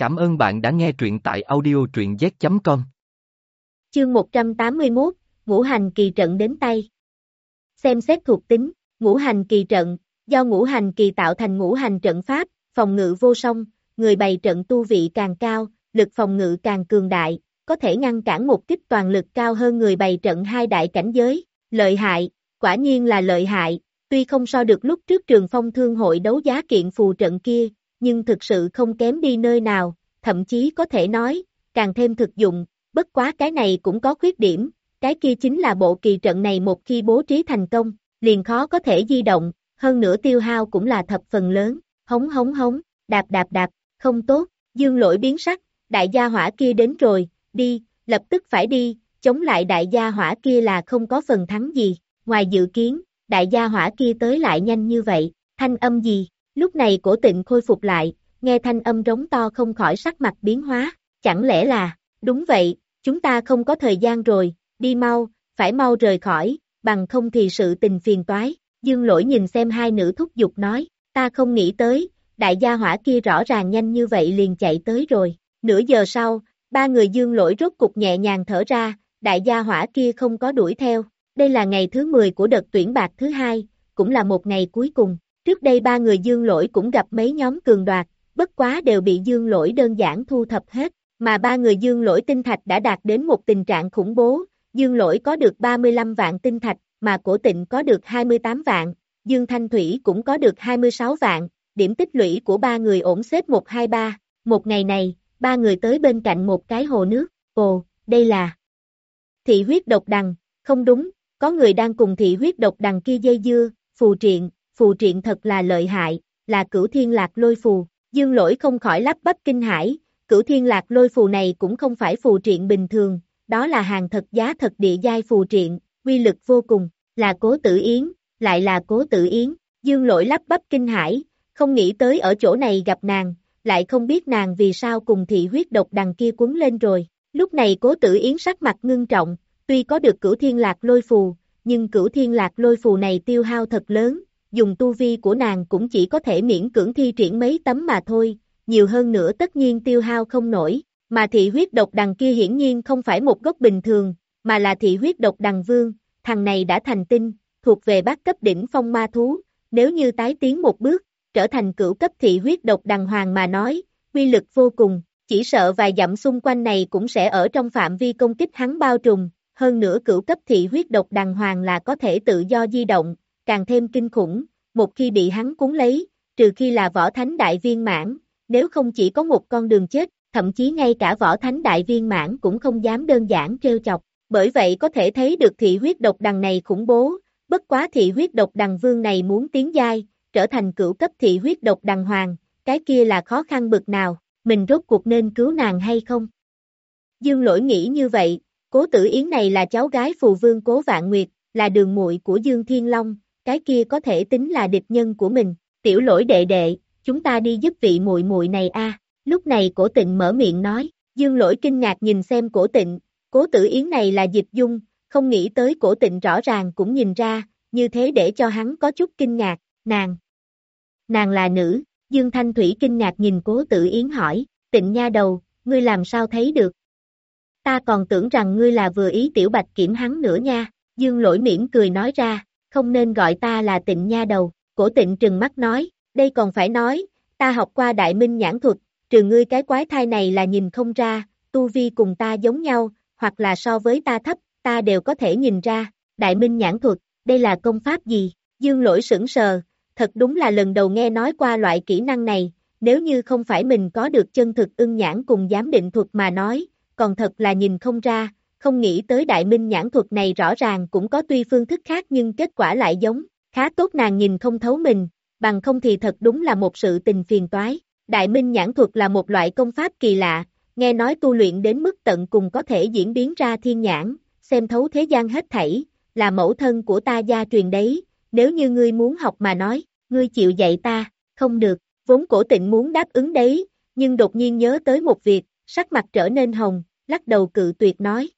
Cảm ơn bạn đã nghe truyện tại audio truyện z.com. Chương 181, Ngũ hành kỳ trận đến tay. Xem xét thuộc tính, ngũ hành kỳ trận, do ngũ hành kỳ tạo thành ngũ hành trận pháp, phòng ngự vô song, người bày trận tu vị càng cao, lực phòng ngự càng cường đại, có thể ngăn cản một kích toàn lực cao hơn người bày trận hai đại cảnh giới, lợi hại, quả nhiên là lợi hại, tuy không so được lúc trước trường phong thương hội đấu giá kiện phù trận kia, nhưng thực sự không kém đi nơi nào, thậm chí có thể nói, càng thêm thực dụng, bất quá cái này cũng có khuyết điểm, cái kia chính là bộ kỳ trận này một khi bố trí thành công, liền khó có thể di động, hơn nữa tiêu hao cũng là thập phần lớn, hống hống hống, đạp đạp đạp, không tốt, dương lỗi biến sắc, đại gia hỏa kia đến rồi, đi, lập tức phải đi, chống lại đại gia hỏa kia là không có phần thắng gì, ngoài dự kiến, đại gia hỏa kia tới lại nhanh như vậy, thanh âm gì, lúc này cổ tịnh khôi phục lại, nghe thanh âm rống to không khỏi sắc mặt biến hóa, chẳng lẽ là, đúng vậy, chúng ta không có thời gian rồi, đi mau, phải mau rời khỏi, bằng không thì sự tình phiền toái, dương lỗi nhìn xem hai nữ thúc giục nói, ta không nghĩ tới, đại gia hỏa kia rõ ràng nhanh như vậy liền chạy tới rồi, nửa giờ sau, ba người dương lỗi rốt cục nhẹ nhàng thở ra, đại gia hỏa kia không có đuổi theo, đây là ngày thứ 10 của đợt tuyển bạc thứ hai, cũng là một ngày cuối cùng, trước đây ba người dương lỗi cũng gặp mấy nhóm cường đoạt, bất quá đều bị dương lỗi đơn giản thu thập hết, mà ba người dương lỗi tinh thạch đã đạt đến một tình trạng khủng bố, dương lỗi có được 35 vạn tinh thạch, mà cổ tịnh có được 28 vạn, dương thanh thủy cũng có được 26 vạn, điểm tích lũy của ba người ổn xếp 123, một ngày này, ba người tới bên cạnh một cái hồ nước, ồ, đây là thị huyết độc đằng, không đúng, có người đang cùng thị huyết độc đằng kia dây dưa, phù triện, phù triện thật là lợi hại, là cửu thiên lạc lôi phù, dương lỗi không khỏi lắp bắp kinh hải, cửu thiên lạc lôi phù này cũng không phải phù triện bình thường, đó là hàng thật giá thật địa giai phù triện, quy lực vô cùng, là cố tử yến, lại là cố tử yến, dương lỗi lắp bắp kinh hải, không nghĩ tới ở chỗ này gặp nàng, lại không biết nàng vì sao cùng thị huyết độc đằng kia cuốn lên rồi, lúc này cố tử yến sắc mặt ngưng trọng, tuy có được cửu thiên lạc lôi phù, nhưng cửu thiên lạc lôi phù này tiêu hao thật lớn, dùng tu vi của nàng cũng chỉ có thể miễn cưỡng thi triển mấy tấm mà thôi, nhiều hơn nữa tất nhiên tiêu hao không nổi, mà thị huyết độc đằng kia hiển nhiên không phải một gốc bình thường, mà là thị huyết độc đằng vương, thằng này đã thành tinh, thuộc về bát cấp đỉnh phong ma thú, nếu như tái tiến một bước, trở thành cửu cấp thị huyết độc đằng hoàng mà nói, quy lực vô cùng, chỉ sợ vài dặm xung quanh này cũng sẽ ở trong phạm vi công kích hắn bao trùm, hơn nữa cửu cấp thị huyết độc đằng hoàng là có thể tự do di động, càng thêm kinh khủng, một khi bị hắn cuốn lấy, trừ khi là võ thánh đại viên mãn, nếu không chỉ có một con đường chết, thậm chí ngay cả võ thánh đại viên mãn cũng không dám đơn giản trêu chọc, bởi vậy có thể thấy được thị huyết độc đằng này khủng bố, bất quá thị huyết độc đằng vương này muốn tiến giai, trở thành cửu cấp thị huyết độc đằng hoàng, cái kia là khó khăn bực nào, mình rốt cuộc nên cứu nàng hay không? Dương lỗi nghĩ như vậy, cố tử yến này là cháu gái phù vương cố vạn nguyệt, là đường muội của Dương Thiên Long, cái kia có thể tính là địch nhân của mình, tiểu lỗi đệ đệ, chúng ta đi giúp vị muội muội này a. Lúc này cổ tịnh mở miệng nói, dương lỗi kinh ngạc nhìn xem cổ tịnh, cố tử yến này là dịch dung, không nghĩ tới cổ tịnh rõ ràng cũng nhìn ra, như thế để cho hắn có chút kinh ngạc, nàng. Nàng là nữ, Dương Thanh Thủy kinh ngạc nhìn cố tử yến hỏi, tịnh nha đầu, ngươi làm sao thấy được? Ta còn tưởng rằng ngươi là vừa ý tiểu bạch kiểm hắn nữa nha, Dương lỗi mỉm cười nói ra, không nên gọi ta là tịnh nha đầu, cổ tịnh trừng mắt nói, đây còn phải nói, ta học qua đại minh nhãn thuật, trừ ngươi cái quái thai này là nhìn không ra, tu vi cùng ta giống nhau, hoặc là so với ta thấp, ta đều có thể nhìn ra, đại minh nhãn thuật, đây là công pháp gì, dương lỗi sững sờ, thật đúng là lần đầu nghe nói qua loại kỹ năng này, nếu như không phải mình có được chân thực ưng nhãn cùng giám định thuật mà nói, còn thật là nhìn không ra, không nghĩ tới đại minh nhãn thuật này rõ ràng cũng có tuy phương thức khác nhưng kết quả lại giống, khá tốt nàng nhìn không thấu mình, bằng không thì thật đúng là một sự tình phiền toái. Đại minh nhãn thuật là một loại công pháp kỳ lạ, nghe nói tu luyện đến mức tận cùng có thể diễn biến ra thiên nhãn, xem thấu thế gian hết thảy, là mẫu thân của ta gia truyền đấy, nếu như ngươi muốn học mà nói, ngươi chịu dạy ta, không được, vốn cổ tịnh muốn đáp ứng đấy, nhưng đột nhiên nhớ tới một việc, sắc mặt trở nên hồng, lắc đầu cự tuyệt nói,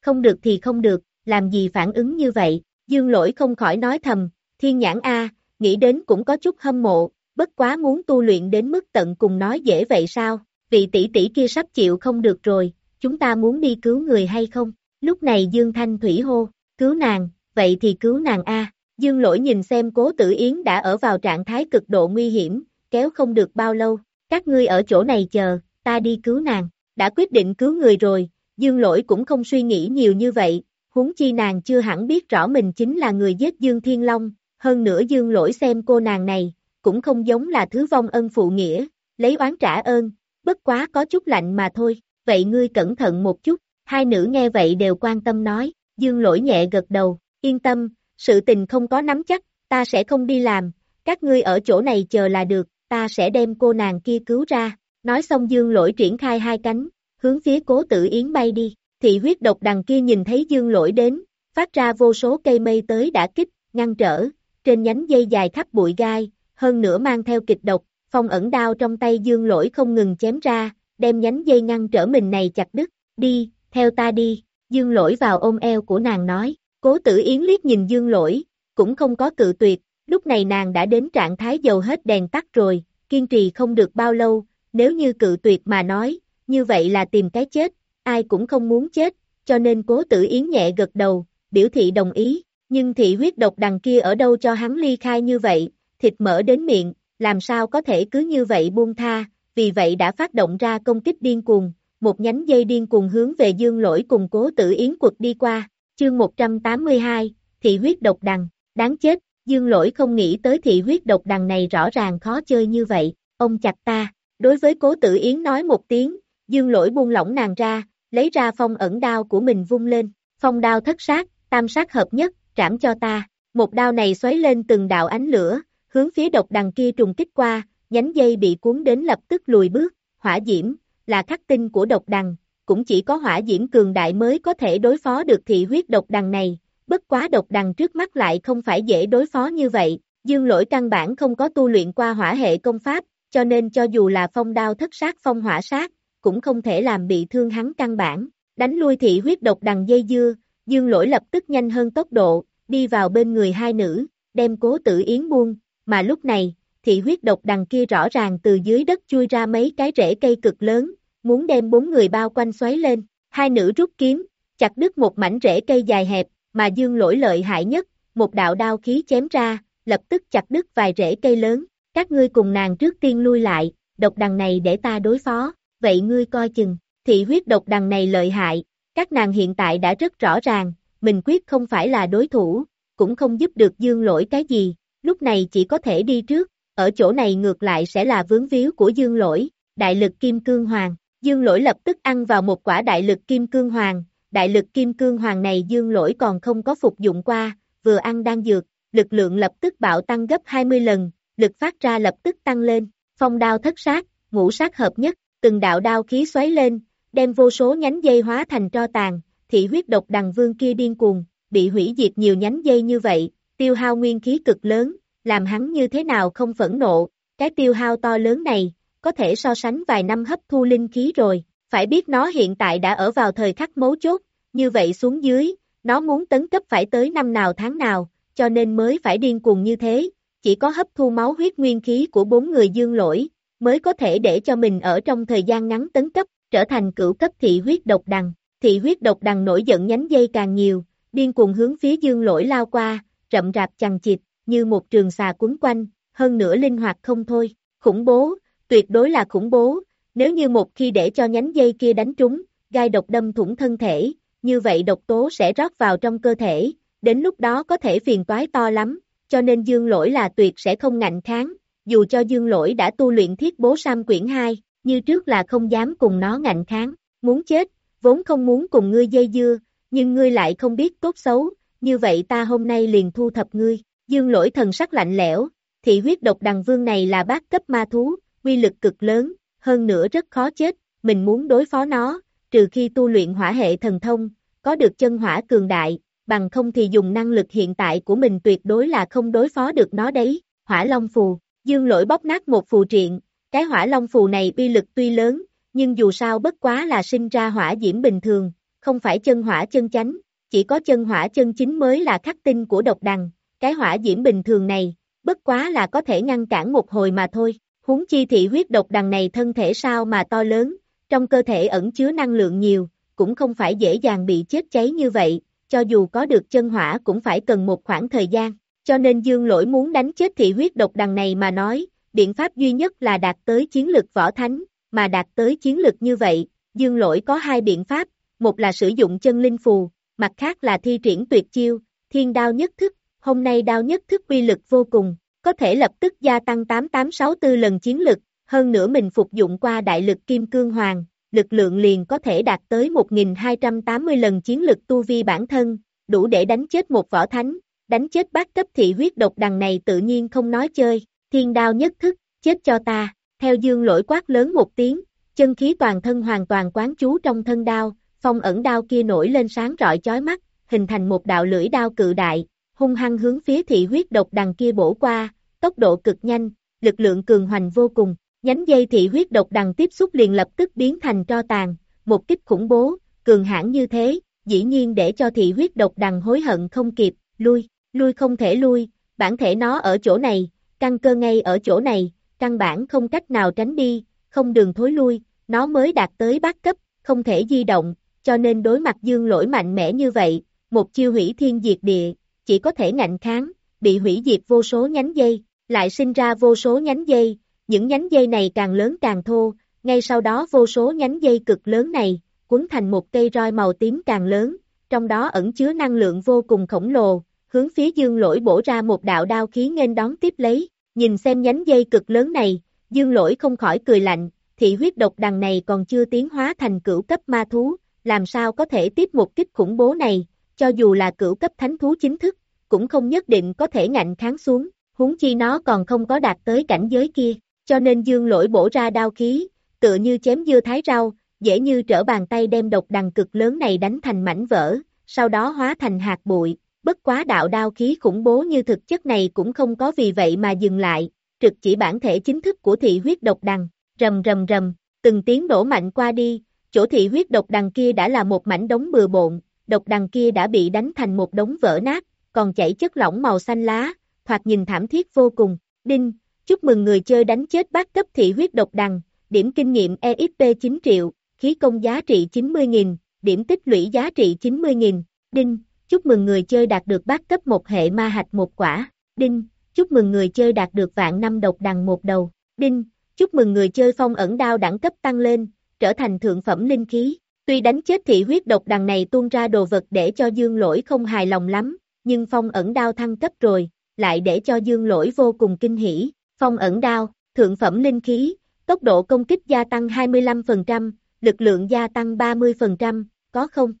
không được thì không được, làm gì phản ứng như vậy, dương lỗi không khỏi nói thầm, thiên nhãn A, nghĩ đến cũng có chút hâm mộ, bất quá muốn tu luyện đến mức tận cùng nói dễ vậy sao, vị tỷ tỷ kia sắp chịu không được rồi, chúng ta muốn đi cứu người hay không? Lúc này Dương Thanh Thủy hô, cứu nàng, vậy thì cứu nàng A. Dương lỗi nhìn xem cố tử Yến đã ở vào trạng thái cực độ nguy hiểm, kéo không được bao lâu, các ngươi ở chỗ này chờ, ta đi cứu nàng, đã quyết định cứu người rồi, Dương lỗi cũng không suy nghĩ nhiều như vậy, huống chi nàng chưa hẳn biết rõ mình chính là người giết Dương Thiên Long, hơn nữa Dương lỗi xem cô nàng này, cũng không giống là thứ vong ân phụ nghĩa, lấy oán trả ơn, bất quá có chút lạnh mà thôi, vậy ngươi cẩn thận một chút, hai nữ nghe vậy đều quan tâm nói, Dương lỗi nhẹ gật đầu, yên tâm, sự tình không có nắm chắc, ta sẽ không đi làm, các ngươi ở chỗ này chờ là được, ta sẽ đem cô nàng kia cứu ra, nói xong Dương lỗi triển khai hai cánh, hướng phía cố tử yến bay đi, thị huyết độc đằng kia nhìn thấy Dương lỗi đến, phát ra vô số cây mây tới đã kích, ngăn trở, trên nhánh dây dài khắp bụi gai, hơn nữa mang theo kịch độc, phong ẩn đao trong tay Dương lỗi không ngừng chém ra, đem nhánh dây ngăn trở mình này chặt đứt, đi, theo ta đi, Dương lỗi vào ôm eo của nàng nói, cố tử yến liếc nhìn Dương lỗi, cũng không có cự tuyệt, lúc này nàng đã đến trạng thái dầu hết đèn tắt rồi, kiên trì không được bao lâu, nếu như cự tuyệt mà nói, như vậy là tìm cái chết, ai cũng không muốn chết, cho nên cố tử yến nhẹ gật đầu, biểu thị đồng ý, nhưng thị huyết độc đằng kia ở đâu cho hắn ly khai như vậy, thịt mỡ đến miệng, làm sao có thể cứ như vậy buông tha, vì vậy đã phát động ra công kích điên cuồng, một nhánh dây điên cuồng hướng về dương lỗi cùng cố tử yến quật đi qua, chương 182, thị huyết độc đằng, đáng chết, dương lỗi không nghĩ tới thị huyết độc đằng này rõ ràng khó chơi như vậy, ông chặt ta, đối với cố tử yến nói một tiếng, dương lỗi buông lỏng nàng ra, lấy ra phong ẩn đao của mình vung lên, phong đao thất sát, tam sát hợp nhất, trảm cho ta, một đao này xoáy lên từng đạo ánh lửa, hướng phía độc đằng kia trùng kích qua, nhánh dây bị cuốn đến lập tức lùi bước, hỏa diễm, là khắc tinh của độc đằng, cũng chỉ có hỏa diễm cường đại mới có thể đối phó được thị huyết độc đằng này, bất quá độc đằng trước mắt lại không phải dễ đối phó như vậy, dương lỗi căn bản không có tu luyện qua hỏa hệ công pháp, cho nên cho dù là phong đao thất sát phong hỏa sát, cũng không thể làm bị thương hắn căn bản, đánh lui thị huyết độc đằng dây dưa, dương lỗi lập tức nhanh hơn tốc độ, đi vào bên người hai nữ, đem cố tử yến buông, mà lúc này, thị huyết độc đằng kia rõ ràng từ dưới đất chui ra mấy cái rễ cây cực lớn, muốn đem bốn người bao quanh xoáy lên, hai nữ rút kiếm, chặt đứt một mảnh rễ cây dài hẹp, mà dương lỗi lợi hại nhất, một đạo đao khí chém ra, lập tức chặt đứt vài rễ cây lớn, các ngươi cùng nàng trước tiên lui lại, độc đằng này để ta đối phó, vậy ngươi coi chừng, thị huyết độc đằng này lợi hại, các nàng hiện tại đã rất rõ ràng, mình quyết không phải là đối thủ, cũng không giúp được dương lỗi cái gì, lúc này chỉ có thể đi trước, ở chỗ này ngược lại sẽ là vướng víu của dương lỗi, đại lực kim cương hoàng, dương lỗi lập tức ăn vào một quả đại lực kim cương hoàng, đại lực kim cương hoàng này dương lỗi còn không có phục dụng qua, vừa ăn đang dược, lực lượng lập tức bạo tăng gấp 20 lần, lực phát ra lập tức tăng lên, phong đao thất sát, ngũ sát hợp nhất, từng đạo đao khí xoáy lên, đem vô số nhánh dây hóa thành tro tàn, thị huyết độc đằng vương kia điên cuồng, bị hủy diệt nhiều nhánh dây như vậy, tiêu hao nguyên khí cực lớn, làm hắn như thế nào không phẫn nộ, cái tiêu hao to lớn này, có thể so sánh vài năm hấp thu linh khí rồi, phải biết nó hiện tại đã ở vào thời khắc mấu chốt, như vậy xuống dưới, nó muốn tấn cấp phải tới năm nào tháng nào, cho nên mới phải điên cuồng như thế, chỉ có hấp thu máu huyết nguyên khí của bốn người dương lỗi, mới có thể để cho mình ở trong thời gian ngắn tấn cấp, trở thành cửu cấp thị huyết độc đằng. Thị huyết độc đằng nổi giận nhánh dây càng nhiều, điên cuồng hướng phía dương lỗi lao qua, rậm rạp chằng chịt, như một trường xà quấn quanh, hơn nữa linh hoạt không thôi, khủng bố, tuyệt đối là khủng bố, nếu như một khi để cho nhánh dây kia đánh trúng, gai độc đâm thủng thân thể, như vậy độc tố sẽ rót vào trong cơ thể, đến lúc đó có thể phiền toái to lắm, cho nên dương lỗi là tuyệt sẽ không ngạnh kháng, dù cho dương lỗi đã tu luyện thiết bố Sam quyển 2, như trước là không dám cùng nó ngạnh kháng, muốn chết, vốn không muốn cùng ngươi dây dưa, nhưng ngươi lại không biết tốt xấu, như vậy ta hôm nay liền thu thập ngươi, dương lỗi thần sắc lạnh lẽo, thị huyết độc đằng vương này là bát cấp ma thú, quy lực cực lớn, hơn nữa rất khó chết, mình muốn đối phó nó, trừ khi tu luyện hỏa hệ thần thông, có được chân hỏa cường đại, bằng không thì dùng năng lực hiện tại của mình tuyệt đối là không đối phó được nó đấy, hỏa long phù, dương lỗi bóp nát một phù triện, cái hỏa long phù này uy lực tuy lớn, nhưng dù sao bất quá là sinh ra hỏa diễm bình thường, không phải chân hỏa chân chánh, chỉ có chân hỏa chân chính mới là khắc tinh của độc đằng, cái hỏa diễm bình thường này, bất bất quá là có thể ngăn cản một hồi mà thôi. Huống chi thị huyết độc đằng này thân thể sao mà to lớn, trong cơ thể ẩn chứa năng lượng nhiều, cũng không phải dễ dàng bị chết cháy như vậy, cho dù có được chân hỏa cũng phải cần một khoảng thời gian. Cho nên dương lỗi muốn đánh chết thị huyết độc đằng này mà nói, biện pháp duy nhất là đạt tới chiến lực võ thánh, mà đạt tới chiến lực như vậy, dương lỗi có hai biện pháp, một là sử dụng chân linh phù, mặt khác là thi triển tuyệt chiêu, thiên đao nhất thức, hôm nay đao nhất thức uy lực vô cùng, có thể lập tức gia tăng 8864 lần chiến lực, hơn nữa mình phục dụng qua đại lực kim cương hoàng, lực lượng liền có thể đạt tới 1280 lần chiến lực tu vi bản thân, đủ để đánh chết một võ thánh, đánh chết bát cấp thị huyết độc đằng này tự nhiên không nói chơi, thiên đao nhất thức, chết cho ta, theo dương lỗi quát lớn một tiếng, chân khí toàn thân hoàn toàn quán chú trong thân đao, phong ẩn đao kia nổi lên sáng rọi chói mắt, hình thành một đạo lưỡi đao cự đại, hung hăng hướng phía thị huyết độc đằng kia bổ qua, tốc độ cực nhanh, lực lượng cường hoành vô cùng, nhánh dây thị huyết độc đằng tiếp xúc liền lập tức biến thành tro tàn, một kích khủng bố, cường hãn như thế, dĩ nhiên để cho thị huyết độc đằng hối hận không kịp, lui, lui không thể lui, bản thể nó ở chỗ này, căn cơ ngay ở chỗ này, căn bản không cách nào tránh đi, không đường thối lui, nó mới đạt tới bát cấp, không thể di động, cho nên đối mặt dương lỗi mạnh mẽ như vậy, một chiêu hủy thiên diệt địa, chỉ có thể ngạnh kháng, bị hủy diệt vô số nhánh dây, lại sinh ra vô số nhánh dây, những nhánh dây này càng lớn càng thô, ngay sau đó vô số nhánh dây cực lớn này, cuốn thành một cây roi màu tím càng lớn, trong đó ẩn chứa năng lượng vô cùng khổng lồ, hướng phía dương lỗi bổ ra một đạo đao khí nghênh đón tiếp lấy, nhìn xem nhánh dây cực lớn này, dương lỗi không khỏi cười lạnh, thị huyết độc đằng này còn chưa tiến hóa thành cửu cấp ma thú, làm sao có thể tiếp một kích khủng bố này, cho dù là cửu cấp thánh thú chính thức, cũng không nhất định có thể ngạnh kháng xuống, huống chi nó còn không có đạt tới cảnh giới kia, cho nên dương lỗi bổ ra đao khí, tựa như chém dưa thái rau, dễ như trở bàn tay đem độc đằng cực lớn này đánh thành mảnh vỡ, sau đó hóa thành hạt bụi, bất quá đạo đao khí khủng bố như thực chất này cũng không có vì vậy mà dừng lại, trực chỉ bản thể chính thức của thị huyết độc đằng, rầm rầm rầm, từng tiếng đổ mạnh qua đi, chỗ thị huyết độc đằng kia đã là một mảnh đống bừa bộn, độc đằng kia đã bị đánh thành một đống vỡ nát, còn chảy chất lỏng màu xanh lá, thoạt nhìn thảm thiết vô cùng, đinh, chúc mừng người chơi đánh chết bát cấp thị huyết độc đằng, điểm kinh nghiệm EXP 9 triệu, khí công giá trị 90.000, điểm tích lũy giá trị 90.000, đinh, chúc mừng người chơi đạt được bát cấp một hệ ma hạch một quả, đinh, chúc mừng người chơi đạt được vạn năm độc đằng một đầu, đinh, chúc mừng người chơi phong ẩn đao đẳng cấp tăng lên, trở thành thượng phẩm linh khí. Tuy đánh chết thị huyết độc đằng này tuôn ra đồ vật để cho dương lỗi không hài lòng lắm, nhưng phong ẩn đao thăng cấp rồi, lại để cho dương lỗi vô cùng kinh hỉ. Phong ẩn đao, thượng phẩm linh khí, tốc độ công kích gia tăng 25%, lực lượng gia tăng 30%, có không?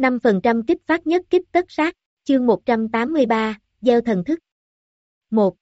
5% kích phát nhất kích tất sát, chương 183, gieo thần thức. 1.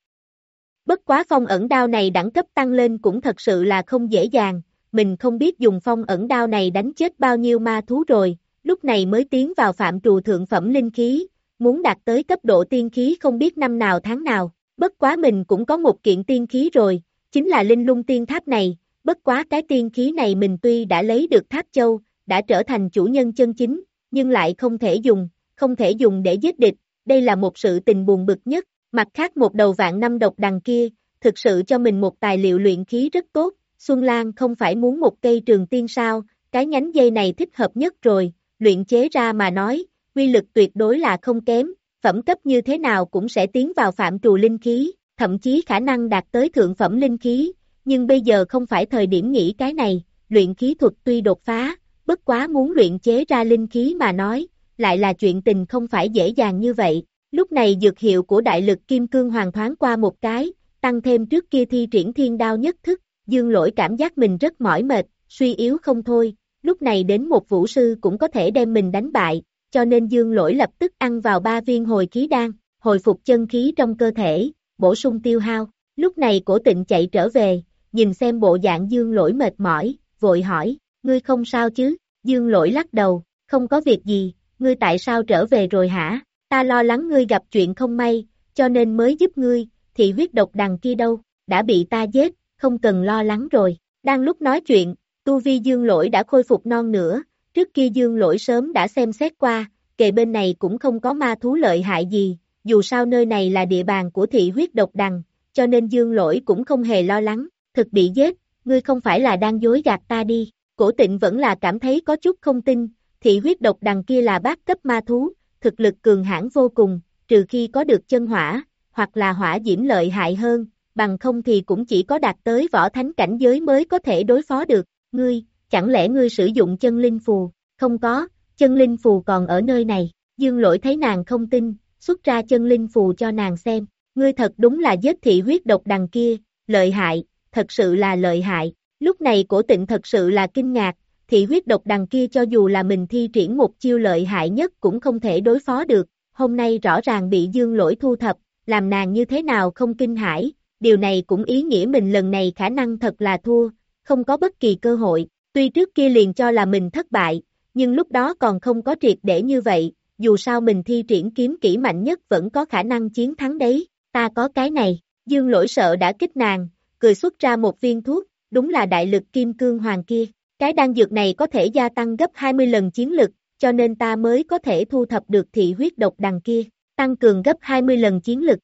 Bất quá phong ẩn đao này đẳng cấp tăng lên cũng thật sự là không dễ dàng, mình không biết dùng phong ẩn đao này đánh chết bao nhiêu ma thú rồi, lúc này mới tiến vào phạm trù thượng phẩm linh khí, muốn đạt tới cấp độ tiên khí không biết năm nào tháng nào, bất quá mình cũng có một kiện tiên khí rồi, chính là linh lung tiên tháp này, bất quá cái tiên khí này mình tuy đã lấy được tháp châu, đã trở thành chủ nhân chân chính, nhưng lại không thể dùng, không thể dùng để giết địch, đây là một sự tình buồn bực nhất, mặt khác một đầu vạn năm độc đằng kia, thực sự cho mình một tài liệu luyện khí rất tốt, Xuân Lan không phải muốn một cây trường tiên sao, cái nhánh dây này thích hợp nhất rồi, luyện chế ra mà nói, quy lực tuyệt đối là không kém, phẩm cấp như thế nào cũng sẽ tiến vào phạm trù linh khí, thậm chí khả năng đạt tới thượng phẩm linh khí, nhưng bây giờ không phải thời điểm nghĩ cái này, luyện khí thuật tuy đột phá, bất quá muốn luyện chế ra linh khí mà nói, lại là chuyện tình không phải dễ dàng như vậy. Lúc này dược hiệu của đại lực kim cương hoàng thoáng qua một cái, tăng thêm trước kia thi triển thiên đao nhất thức, dương lỗi cảm giác mình rất mỏi mệt, suy yếu không thôi, lúc này đến một vũ sư cũng có thể đem mình đánh bại, cho nên dương lỗi lập tức ăn vào ba viên hồi khí đan, hồi phục chân khí trong cơ thể, bổ sung tiêu hao. Lúc này cổ tịnh chạy trở về, nhìn xem bộ dạng dương lỗi mệt mỏi, vội hỏi, ngươi không sao chứ, dương lỗi lắc đầu, không có việc gì, ngươi tại sao trở về rồi hả, ta lo lắng ngươi gặp chuyện không may, cho nên mới giúp ngươi, thì huyết độc đằng kia đâu, đã bị ta giết, không cần lo lắng rồi, đang lúc nói chuyện, tu vi dương lỗi đã khôi phục non nữa, trước kia dương lỗi sớm đã xem xét qua, kề bên này cũng không có ma thú lợi hại gì, dù sao nơi này là địa bàn của thị huyết độc đằng, cho nên dương lỗi cũng không hề lo lắng, thực bị giết, ngươi không phải là đang dối gạt ta đi, cổ tịnh vẫn là cảm thấy có chút không tin, thị huyết độc đằng kia là bát cấp ma thú, thực lực cường hãn vô cùng, trừ khi có được chân hỏa, hoặc là hỏa diễm lợi hại hơn, bằng không thì cũng chỉ có đạt tới võ thánh cảnh giới mới có thể đối phó được, ngươi, chẳng lẽ ngươi sử dụng chân linh phù, không có, chân linh phù còn ở nơi này, dương lỗi thấy nàng không tin, xuất ra chân linh phù cho nàng xem, ngươi thật đúng là giết thị huyết độc đằng kia, lợi hại, thật sự là lợi hại, lúc này cổ tịnh thật sự là kinh ngạc, thị huyết độc đằng kia cho dù là mình thi triển một chiêu lợi hại nhất cũng không thể đối phó được, hôm nay rõ ràng bị dương lỗi thu thập, làm nàng như thế nào không kinh hãi, điều này cũng ý nghĩa mình lần này khả năng thật là thua, không có bất kỳ cơ hội, tuy trước kia liền cho là mình thất bại, nhưng lúc đó còn không có triệt để như vậy, dù sao mình thi triển kiếm kỹ mạnh nhất vẫn có khả năng chiến thắng đấy, ta có cái này, dương lỗi sợ đã kích nàng, cười xuất ra một viên thuốc, đúng là đại lực kim cương hoàng kia, cái đan dược này có thể gia tăng gấp 20 lần chiến lực, cho nên ta mới có thể thu thập được thị huyết độc đằng kia, tăng cường gấp 20 lần chiến lực.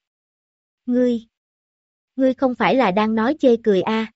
Ngươi, ngươi không phải là đang nói chê cười a? À.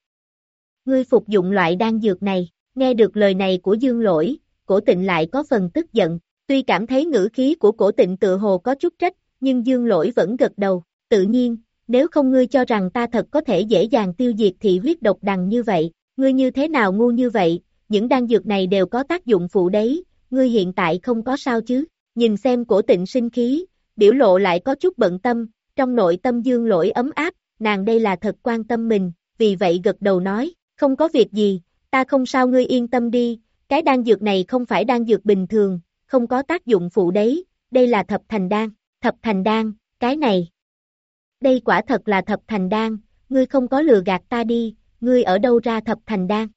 Ngươi phục dụng loại đan dược này, nghe được lời này của Dương Lỗi, cổ tịnh lại có phần tức giận, tuy cảm thấy ngữ khí của cổ tịnh tự hồ có chút trách, nhưng Dương Lỗi vẫn gật đầu, tự nhiên, nếu không ngươi cho rằng ta thật có thể dễ dàng tiêu diệt thị huyết độc đằng như vậy, ngươi như thế nào ngu như vậy, những đan dược này đều có tác dụng phụ đấy, ngươi hiện tại không có sao chứ, nhìn xem cổ tịnh sinh khí, biểu lộ lại có chút bận tâm, trong nội tâm dương lỗi ấm áp, nàng đây là thật quan tâm mình, vì vậy gật đầu nói, không có việc gì, ta không sao ngươi yên tâm đi, cái đan dược này không phải đan dược bình thường, không có tác dụng phụ đấy, đây là thập thành đan, thập thành đan, cái này. Đây quả thật là thập thành đan, ngươi không có lừa gạt ta đi, ngươi ở đâu ra thập thành đan.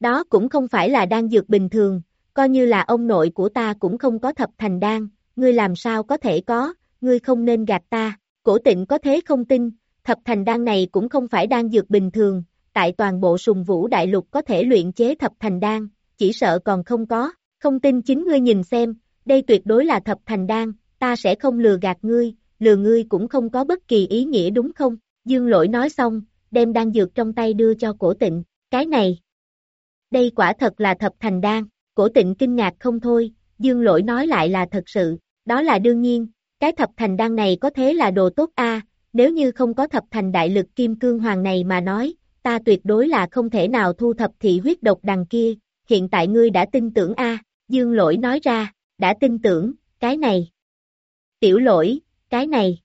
Đó cũng không phải là đan dược bình thường, coi như là ông nội của ta cũng không có thập thành đan, ngươi làm sao có thể có, ngươi không nên gạt ta, cổ tịnh có thế không tin, thập thành đan này cũng không phải đan dược bình thường, tại toàn bộ sùng vũ đại lục có thể luyện chế thập thành đan, chỉ sợ còn không có, không tin chính ngươi nhìn xem, đây tuyệt đối là thập thành đan, ta sẽ không lừa gạt ngươi, lừa ngươi cũng không có bất kỳ ý nghĩa đúng không, dương lỗi nói xong, đem đan dược trong tay đưa cho cổ tịnh, cái này, đây quả thật là thập thành đan, cổ tịnh kinh ngạc không thôi, dương lỗi nói lại là thật sự, đó là đương nhiên, cái thập thành đan này có thế là đồ tốt a nếu như không có thập thành đại lực kim cương hoàng này mà nói, ta tuyệt đối là không thể nào thu thập thị huyết độc đằng kia, hiện tại ngươi đã tin tưởng a dương lỗi nói ra, đã tin tưởng, cái này. Tiểu lỗi, cái này.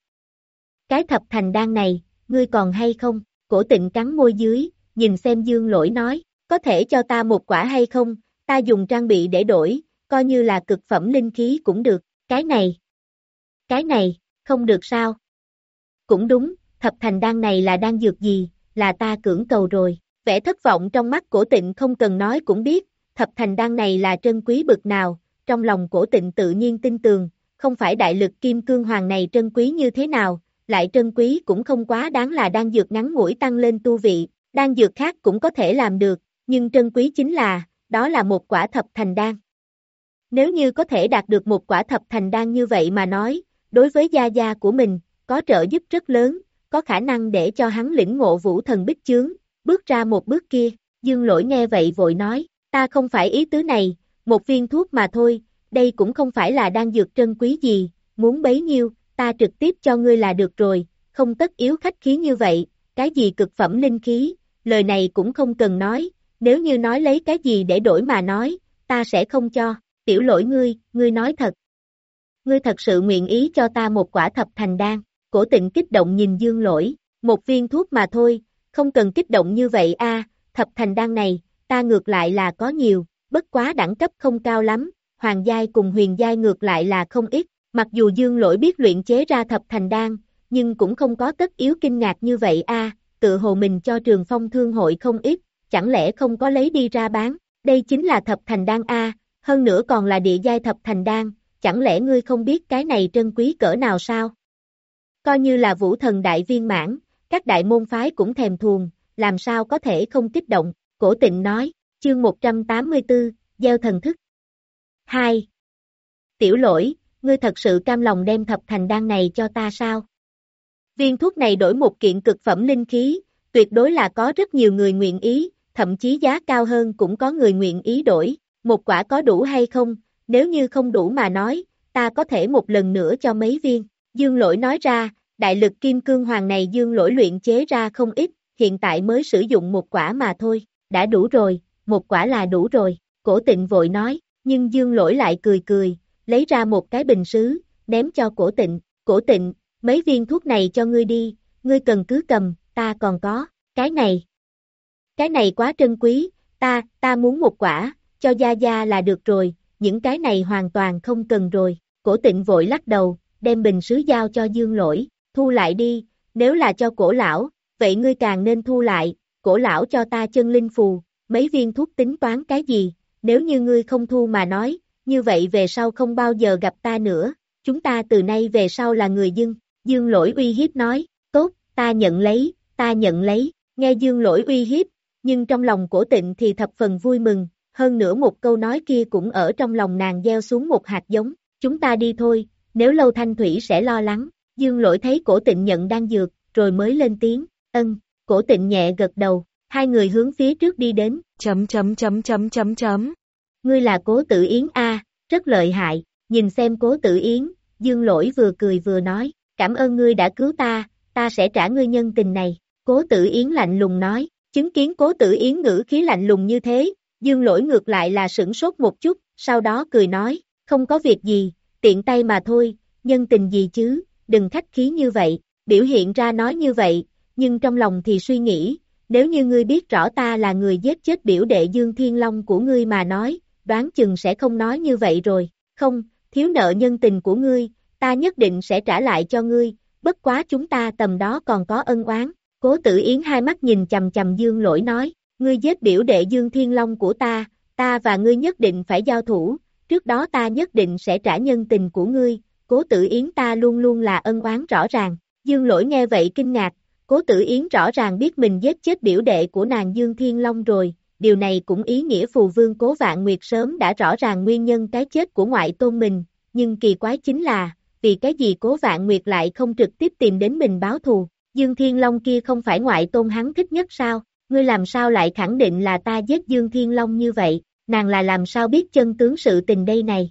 Cái thập thành đan này, ngươi còn hay không, cổ tịnh cắn môi dưới, nhìn xem dương lỗi nói, có thể cho ta một quả hay không, ta dùng trang bị để đổi, coi như là cực phẩm linh khí cũng được, cái này. Cái này, không được sao? Cũng đúng, thập thành đan này là đan dược gì, là ta cưỡng cầu rồi. Vẻ thất vọng trong mắt cổ tịnh không cần nói cũng biết, thập thành đan này là trân quý bực nào, trong lòng cổ tịnh tự nhiên tin tường, không phải đại lực kim cương hoàng này trân quý như thế nào, lại trân quý cũng không quá đáng là đang dược ngắn ngủi tăng lên tu vị, đang dược khác cũng có thể làm được, nhưng trân quý chính là, đó là một quả thập thành đan. Nếu như có thể đạt được một quả thập thành đan như vậy mà nói, đối với gia gia của mình, có trợ giúp rất lớn, có khả năng để cho hắn lĩnh ngộ vũ thần bích chướng, bước ra một bước kia, dương lỗi nghe vậy vội nói, ta không phải ý tứ này, một viên thuốc mà thôi, đây cũng không phải là đang dược trân quý gì, muốn bấy nhiêu, ta trực tiếp cho ngươi là được rồi, không tất yếu khách khí như vậy, cái gì cực phẩm linh khí, lời này cũng không cần nói, nếu như nói lấy cái gì để đổi mà nói, ta sẽ không cho, tiểu lỗi ngươi, ngươi nói thật. Ngươi thật sự nguyện ý cho ta một quả thập thành đan, cổ tịnh kích động nhìn dương lỗi, một viên thuốc mà thôi, không cần kích động như vậy a thập thành đan này, ta ngược lại là có nhiều, bất quá đẳng cấp không cao lắm, hoàng giai cùng huyền giai ngược lại là không ít, mặc dù dương lỗi biết luyện chế ra thập thành đan, nhưng cũng không có tất yếu kinh ngạc như vậy a tự hồ mình cho trường phong thương hội không ít, chẳng lẽ không có lấy đi ra bán, đây chính là thập thành đan A, hơn nữa còn là địa giai thập thành đan, chẳng lẽ ngươi không biết cái này trân quý cỡ nào sao? Coi như là vũ thần đại viên mãn, các đại môn phái cũng thèm thuồng, làm sao có thể không kích động, cổ tịnh nói, chương 184, gieo thần thức. 2. Tiểu lỗi, ngươi thật sự cam lòng đem thập thành đan này cho ta sao? Viên thuốc này đổi một kiện cực phẩm linh khí, tuyệt đối là có rất nhiều người nguyện ý, thậm chí giá cao hơn cũng có người nguyện ý đổi, một quả có đủ hay không, nếu như không đủ mà nói, ta có thể một lần nữa cho mấy viên, dương lỗi nói ra, đại lực kim cương hoàng này dương lỗi luyện chế ra không ít, hiện tại mới sử dụng một quả mà thôi, đã đủ rồi, một quả là đủ rồi, cổ tịnh vội nói, nhưng dương lỗi lại cười cười, lấy ra một cái bình sứ, ném cho cổ tịnh, cổ tịnh, mấy viên thuốc này cho ngươi đi, ngươi cần cứ cầm, ta còn có, cái này. Cái này quá trân quý, ta, ta muốn một quả, cho Gia Gia là được rồi, những cái này hoàn toàn không cần rồi. Cổ tịnh vội lắc đầu, đem bình sứ giao cho dương lỗi, thu lại đi, nếu là cho cổ lão, vậy ngươi càng nên thu lại, cổ lão cho ta chân linh phù, mấy viên thuốc tính toán cái gì, nếu như ngươi không thu mà nói, như vậy về sau không bao giờ gặp ta nữa, chúng ta từ nay về sau là người dưng, dương lỗi uy hiếp nói, tốt, ta nhận lấy, ta nhận lấy, nghe dương lỗi uy hiếp, nhưng trong lòng cổ tịnh thì thập phần vui mừng, hơn nữa một câu nói kia cũng ở trong lòng nàng gieo xuống một hạt giống, chúng ta đi thôi, nếu lâu thanh thủy sẽ lo lắng, dương lỗi thấy cổ tịnh nhận đang dược, rồi mới lên tiếng, ân, cổ tịnh nhẹ gật đầu, hai người hướng phía trước đi đến, chấm chấm chấm chấm chấm chấm. Ngươi là cố tử yến A, rất lợi hại, nhìn xem cố tử yến, dương lỗi vừa cười vừa nói, cảm ơn ngươi đã cứu ta, ta sẽ trả ngươi nhân tình này, cố tử yến lạnh lùng nói, chứng kiến cố tử yến ngữ khí lạnh lùng như thế, dương lỗi ngược lại là sửng sốt một chút, sau đó cười nói, không có việc gì, tiện tay mà thôi, nhân tình gì chứ, đừng khách khí như vậy, biểu hiện ra nói như vậy, nhưng trong lòng thì suy nghĩ, nếu như ngươi biết rõ ta là người giết chết biểu đệ Dương Thiên Long của ngươi mà nói, đoán chừng sẽ không nói như vậy rồi, không, thiếu nợ nhân tình của ngươi, ta nhất định sẽ trả lại cho ngươi, bất quá chúng ta tầm đó còn có ân oán. Cố tử Yến hai mắt nhìn chầm chầm Dương lỗi nói, ngươi giết biểu đệ Dương Thiên Long của ta, ta và ngươi nhất định phải giao thủ, trước đó ta nhất định sẽ trả nhân tình của ngươi, cố tử Yến ta luôn luôn là ân oán rõ ràng. Dương lỗi nghe vậy kinh ngạc, cố tử Yến rõ ràng biết mình giết chết biểu đệ của nàng Dương Thiên Long rồi, điều này cũng ý nghĩa phù vương cố vạn nguyệt sớm đã rõ ràng nguyên nhân cái chết của ngoại tôn mình, nhưng kỳ quái chính là, vì cái gì cố vạn nguyệt lại không trực tiếp tìm đến mình báo thù, Dương Thiên Long kia không phải ngoại tôn hắn thích nhất sao, ngươi làm sao lại khẳng định là ta giết Dương Thiên Long như vậy, nàng là làm sao biết chân tướng sự tình đây này.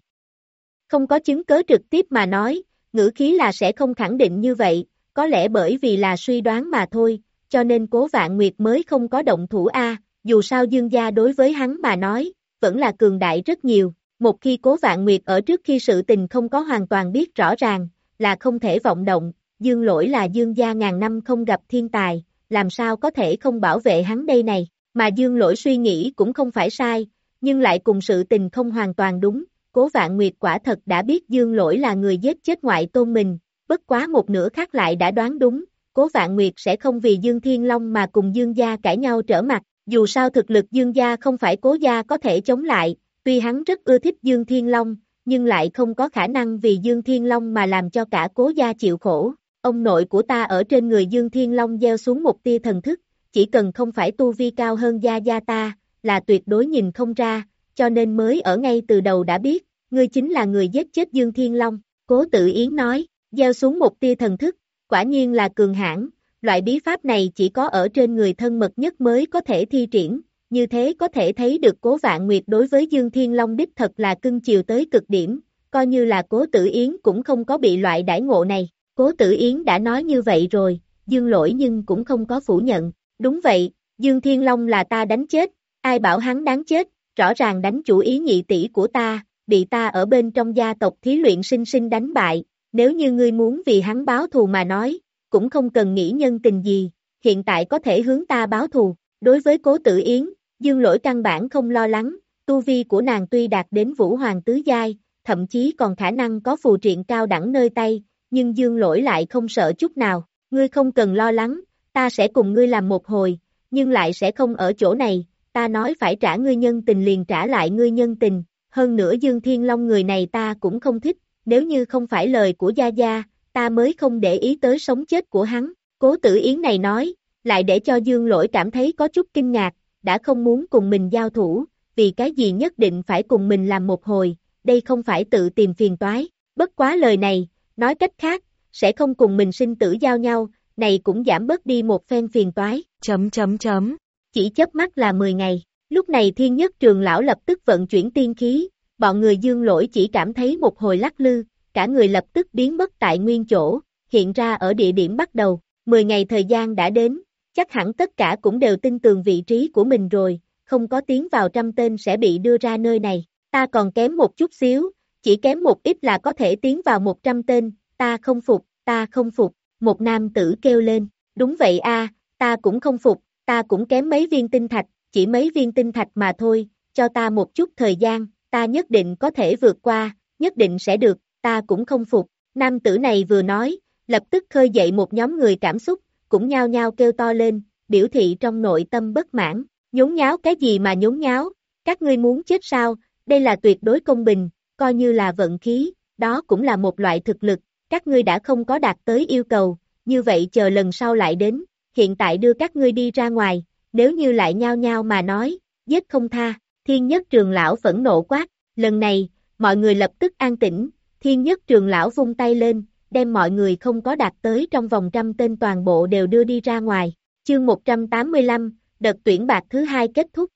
Không có chứng cớ trực tiếp mà nói, ngữ khí là sẽ không khẳng định như vậy, có lẽ bởi vì là suy đoán mà thôi, cho nên cố vạn nguyệt mới không có động thủ A, dù sao dương gia đối với hắn mà nói, vẫn là cường đại rất nhiều, một khi cố vạn nguyệt ở trước khi sự tình không có hoàn toàn biết rõ ràng, là không thể vọng động, dương lỗi là dương gia ngàn năm không gặp thiên tài, làm sao có thể không bảo vệ hắn đây này, mà dương lỗi suy nghĩ cũng không phải sai, nhưng lại cùng sự tình không hoàn toàn đúng, cố vạn nguyệt quả thật đã biết dương lỗi là người giết chết ngoại tôn mình, bất quá một nửa khác lại đã đoán đúng, cố vạn nguyệt sẽ không vì dương thiên long mà cùng dương gia cãi nhau trở mặt, dù sao thực lực dương gia không phải cố gia có thể chống lại, tuy hắn rất ưa thích dương thiên long, nhưng lại không có khả năng vì dương thiên long mà làm cho cả cố gia chịu khổ. Ông nội của ta ở trên người Dương Thiên Long gieo xuống một tia thần thức, chỉ cần không phải tu vi cao hơn gia gia ta, là tuyệt đối nhìn không ra, cho nên mới ở ngay từ đầu đã biết, ngươi chính là người giết chết Dương Thiên Long, cố tự Yến nói, gieo xuống một tia thần thức, quả nhiên là cường hãn, loại bí pháp này chỉ có ở trên người thân mật nhất mới có thể thi triển, như thế có thể thấy được cố vạn nguyệt đối với Dương Thiên Long đích thật là cưng chiều tới cực điểm, coi như là cố tử Yến cũng không có bị loại đãi ngộ này. Cố Tử Yến đã nói như vậy rồi, Dương lỗi nhưng cũng không có phủ nhận. Đúng vậy, Dương Thiên Long là ta đánh chết, ai bảo hắn đáng chết, rõ ràng đánh chủ ý nhị tỷ của ta, bị ta ở bên trong gia tộc thí luyện sinh sinh đánh bại. Nếu như ngươi muốn vì hắn báo thù mà nói, cũng không cần nghĩ nhân tình gì, hiện tại có thể hướng ta báo thù. Đối với cố tử Yến, Dương lỗi căn bản không lo lắng, tu vi của nàng tuy đạt đến vũ hoàng tứ giai, thậm chí còn khả năng có phù triện cao đẳng nơi tay, nhưng dương lỗi lại không sợ chút nào, ngươi không cần lo lắng, ta sẽ cùng ngươi làm một hồi, nhưng lại sẽ không ở chỗ này, ta nói phải trả ngươi nhân tình liền trả lại ngươi nhân tình, hơn nữa Dương Thiên Long người này ta cũng không thích, nếu như không phải lời của Gia Gia, ta mới không để ý tới sống chết của hắn, cố tử Yến này nói, lại để cho Dương Lỗi cảm thấy có chút kinh ngạc, đã không muốn cùng mình giao thủ, vì cái gì nhất định phải cùng mình làm một hồi, đây không phải tự tìm phiền toái, Bất quá lời này, nói cách khác, sẽ không cùng mình sinh tử giao nhau, này cũng giảm bớt đi một phen phiền toái. Chấm chấm chấm. Chỉ chớp mắt là 10 ngày. Lúc này thiên nhất trường lão lập tức vận chuyển tiên khí, bọn người dương lỗi chỉ cảm thấy một hồi lắc lư, cả người lập tức biến mất tại nguyên chỗ, hiện ra ở địa điểm bắt đầu. 10 ngày thời gian đã đến, chắc hẳn tất cả cũng đều tin tường vị trí của mình rồi, không có tiến vào trăm tên sẽ bị đưa ra nơi này. Ta còn kém một chút xíu, chỉ kém một ít là có thể tiến vào 100 tên, ta không phục, ta không phục, một nam tử kêu lên, đúng vậy a, ta cũng không phục, ta cũng kém mấy viên tinh thạch, chỉ mấy viên tinh thạch mà thôi, cho ta một chút thời gian, ta nhất định có thể vượt qua, nhất định sẽ được, ta cũng không phục. Nam tử này vừa nói, lập tức khơi dậy một nhóm người cảm xúc, cũng nhao nhao kêu to lên, biểu thị trong nội tâm bất mãn, nhốn nháo cái gì mà nhốn nháo, các ngươi muốn chết sao, đây là tuyệt đối công bình, coi như là vận khí, đó cũng là một loại thực lực, các ngươi đã không có đạt tới yêu cầu, như vậy chờ lần sau lại đến, hiện tại đưa các ngươi đi ra ngoài, nếu như lại nhao nhao mà nói, giết không tha, thiên nhất trường lão phẫn nộ quát, lần này, mọi người lập tức an tĩnh, thiên nhất trường lão vung tay lên, đem mọi người không có đạt tới trong vòng trăm tên toàn bộ đều đưa đi ra ngoài, chương 185, đợt tuyển bạc thứ hai kết thúc.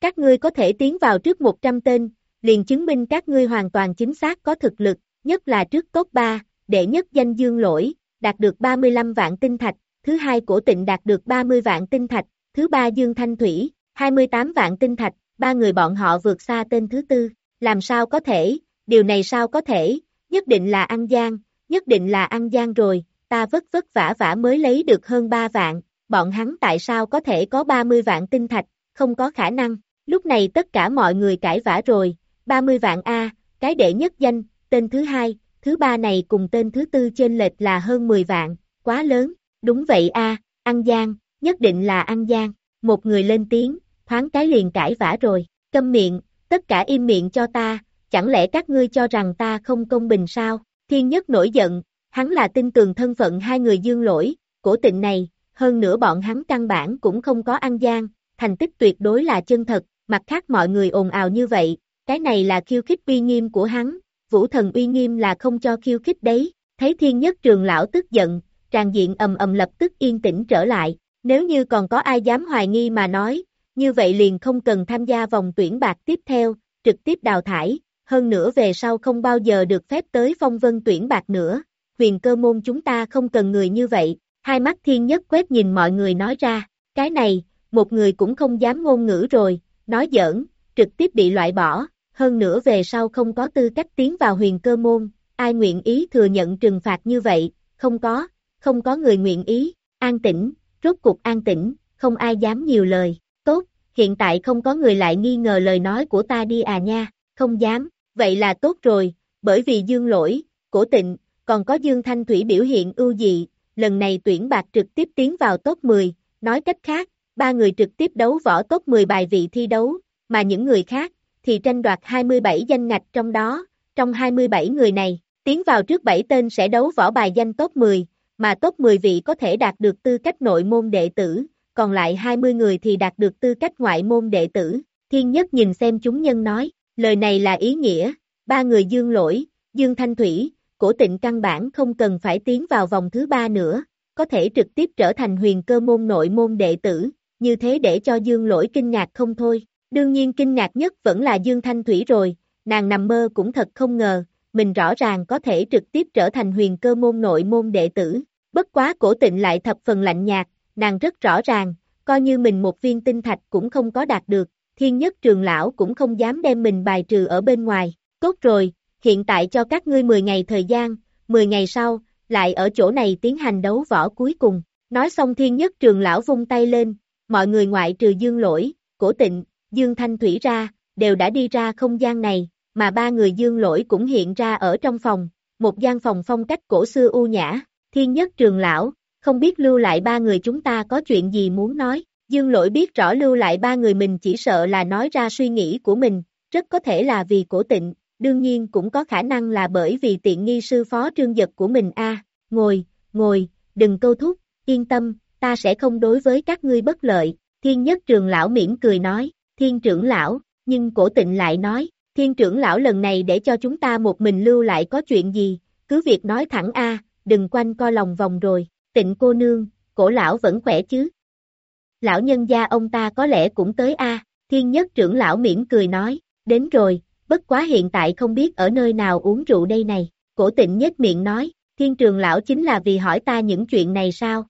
Các ngươi có thể tiến vào trước 100 tên, liền chứng minh các ngươi hoàn toàn chính xác có thực lực, nhất là trước top 3, đệ nhất danh dương lỗi, đạt được 35 vạn tinh thạch, thứ hai cổ tịnh đạt được 30 vạn tinh thạch, thứ ba dương thanh thủy, 28 vạn tinh thạch, ba người bọn họ vượt xa tên thứ tư, làm sao có thể, điều này sao có thể, nhất định là ăn gian, nhất định là ăn gian rồi, ta vất vất vả vả mới lấy được hơn 3 vạn, bọn hắn tại sao có thể có 30 vạn tinh thạch, không có khả năng, lúc này tất cả mọi người cãi vã rồi, 30 vạn A, cái đệ nhất danh, tên thứ hai, thứ ba này cùng tên thứ tư trên lệch là hơn 10 vạn, quá lớn, đúng vậy A, ăn gian, nhất định là ăn gian, một người lên tiếng, thoáng cái liền cãi vã rồi, câm miệng, tất cả im miệng cho ta, chẳng lẽ các ngươi cho rằng ta không công bình sao, thiên nhất nổi giận, hắn là tin tường thân phận hai người dương lỗi, cổ tịnh này, hơn nữa bọn hắn căn bản cũng không có ăn gian, thành tích tuyệt đối là chân thật, mặt khác mọi người ồn ào như vậy, cái này là khiêu khích uy nghiêm của hắn, vũ thần uy nghiêm là không cho khiêu khích đấy, thấy thiên nhất trường lão tức giận, tràn diện ầm ầm lập tức yên tĩnh trở lại, nếu như còn có ai dám hoài nghi mà nói, như vậy liền không cần tham gia vòng tuyển bạc tiếp theo, trực tiếp đào thải, hơn nữa về sau không bao giờ được phép tới phong vân tuyển bạc nữa, huyền cơ môn chúng ta không cần người như vậy, hai mắt thiên nhất quét nhìn mọi người nói ra, cái này, một người cũng không dám ngôn ngữ rồi, nói giỡn, trực tiếp bị loại bỏ, hơn nữa về sau không có tư cách tiến vào huyền cơ môn, ai nguyện ý thừa nhận trừng phạt như vậy, không có, không có người nguyện ý, an tĩnh, rốt cuộc an tĩnh, không ai dám nhiều lời, tốt, hiện tại không có người lại nghi ngờ lời nói của ta đi à nha, không dám, vậy là tốt rồi, bởi vì dương lỗi, cổ tịnh, còn có dương thanh thủy biểu hiện ưu dị, lần này tuyển bạc trực tiếp tiến vào top 10, nói cách khác, ba người trực tiếp đấu võ top 10 bài vị thi đấu, mà những người khác, thì tranh đoạt 27 danh ngạch trong đó, trong 27 người này, tiến vào trước 7 tên sẽ đấu võ bài danh top 10, mà top 10 vị có thể đạt được tư cách nội môn đệ tử, còn lại 20 người thì đạt được tư cách ngoại môn đệ tử. Thiên Nhất nhìn xem chúng nhân nói, lời này là ý nghĩa, ba người dương lỗi, dương thanh thủy, cổ tịnh căn bản không cần phải tiến vào vòng thứ ba nữa, có thể trực tiếp trở thành huyền cơ môn nội môn đệ tử, như thế để cho dương lỗi kinh ngạc không thôi. Đương nhiên kinh ngạc nhất vẫn là Dương Thanh Thủy rồi, nàng nằm mơ cũng thật không ngờ, mình rõ ràng có thể trực tiếp trở thành huyền cơ môn nội môn đệ tử. Bất quá cổ tịnh lại thập phần lạnh nhạt, nàng rất rõ ràng, coi như mình một viên tinh thạch cũng không có đạt được, thiên nhất trường lão cũng không dám đem mình bài trừ ở bên ngoài. Tốt rồi, hiện tại cho các ngươi 10 ngày thời gian, 10 ngày sau, lại ở chỗ này tiến hành đấu võ cuối cùng. Nói xong thiên nhất trường lão vung tay lên, mọi người ngoại trừ dương lỗi, cổ tịnh, Dương Thanh Thủy ra, đều đã đi ra không gian này, mà ba người Dương Lỗi cũng hiện ra ở trong phòng, một gian phòng phong cách cổ xưa u nhã, thiên nhất trường lão, không biết lưu lại ba người chúng ta có chuyện gì muốn nói, Dương Lỗi biết rõ lưu lại ba người mình chỉ sợ là nói ra suy nghĩ của mình, rất có thể là vì cổ tịnh, đương nhiên cũng có khả năng là bởi vì tiện nghi sư phó trương giật của mình a. Ngồi, ngồi, đừng câu thúc, yên tâm, ta sẽ không đối với các ngươi bất lợi, thiên nhất trường lão mỉm cười nói, thiên trưởng lão, nhưng cổ tịnh lại nói, thiên trưởng lão lần này để cho chúng ta một mình lưu lại có chuyện gì, cứ việc nói thẳng a, đừng quanh co lòng vòng rồi, tịnh cô nương, cổ lão vẫn khỏe chứ. Lão nhân gia ông ta có lẽ cũng tới a, thiên nhất trưởng lão mỉm cười nói, đến rồi, bất quá hiện tại không biết ở nơi nào uống rượu đây này, cổ tịnh nhất miệng nói, thiên trường lão chính là vì hỏi ta những chuyện này sao?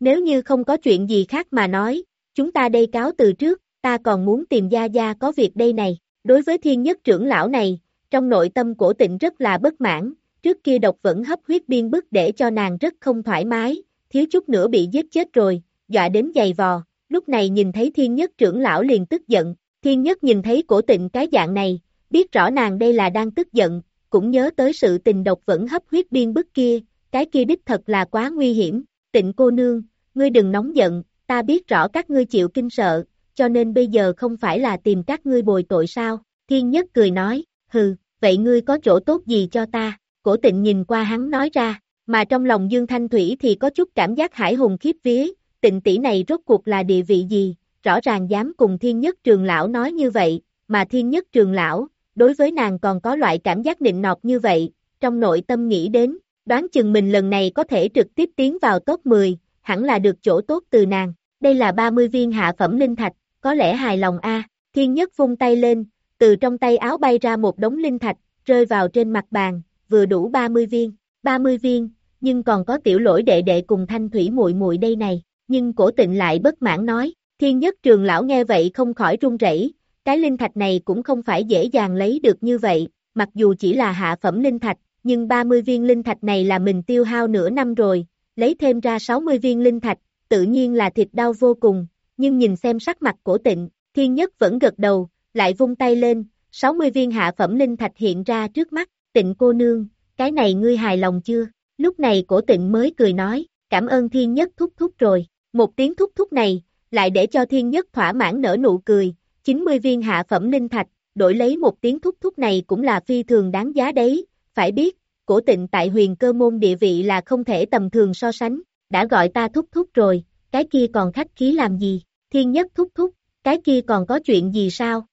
Nếu như không có chuyện gì khác mà nói, chúng ta đây cáo từ trước, ta còn muốn tìm Gia Gia có việc đây này. Đối với thiên nhất trưởng lão này, trong nội tâm cổ tịnh rất là bất mãn, trước kia độc vẫn hấp huyết biên bức để cho nàng rất không thoải mái, thiếu chút nữa bị giết chết rồi, dọa đến dày vò, lúc này nhìn thấy thiên nhất trưởng lão liền tức giận, thiên nhất nhìn thấy cổ tịnh cái dạng này, biết rõ nàng đây là đang tức giận, cũng nhớ tới sự tình độc vẫn hấp huyết biên bức kia, cái kia đích thật là quá nguy hiểm, tịnh cô nương, ngươi đừng nóng giận, ta biết rõ các ngươi chịu kinh sợ, cho nên bây giờ không phải là tìm các ngươi bồi tội sao, thiên nhất cười nói, hừ, vậy ngươi có chỗ tốt gì cho ta, cổ tịnh nhìn qua hắn nói ra, mà trong lòng Dương Thanh Thủy thì có chút cảm giác hải hùng khiếp vía, tịnh tỷ này rốt cuộc là địa vị gì, rõ ràng dám cùng thiên nhất trường lão nói như vậy, mà thiên nhất trường lão, đối với nàng còn có loại cảm giác định nọt như vậy, trong nội tâm nghĩ đến, đoán chừng mình lần này có thể trực tiếp tiến vào top 10, hẳn là được chỗ tốt từ nàng, đây là 30 viên hạ phẩm linh thạch, có lẽ hài lòng a. Thiên Nhất vung tay lên, từ trong tay áo bay ra một đống linh thạch, rơi vào trên mặt bàn, vừa đủ 30 viên, 30 viên, nhưng còn có tiểu lỗi đệ đệ cùng thanh thủy muội muội đây này, nhưng cổ tịnh lại bất mãn nói, Thiên Nhất trường lão nghe vậy không khỏi run rẩy, cái linh thạch này cũng không phải dễ dàng lấy được như vậy, mặc dù chỉ là hạ phẩm linh thạch, nhưng 30 viên linh thạch này là mình tiêu hao nửa năm rồi, lấy thêm ra 60 viên linh thạch, tự nhiên là thịt đau vô cùng, nhưng nhìn xem sắc mặt cổ tịnh, thiên nhất vẫn gật đầu, lại vung tay lên, 60 viên hạ phẩm linh thạch hiện ra trước mắt, tịnh cô nương, cái này ngươi hài lòng chưa? Lúc này cổ tịnh mới cười nói, cảm ơn thiên nhất thúc thúc rồi, một tiếng thúc thúc này, lại để cho thiên nhất thỏa mãn nở nụ cười, 90 viên hạ phẩm linh thạch, đổi lấy một tiếng thúc thúc này cũng là phi thường đáng giá đấy, phải biết, cổ tịnh tại huyền cơ môn địa vị là không thể tầm thường so sánh, đã gọi ta thúc thúc rồi, cái kia còn khách khí làm gì, thiên nhất thúc thúc, cái kia còn có chuyện gì sao?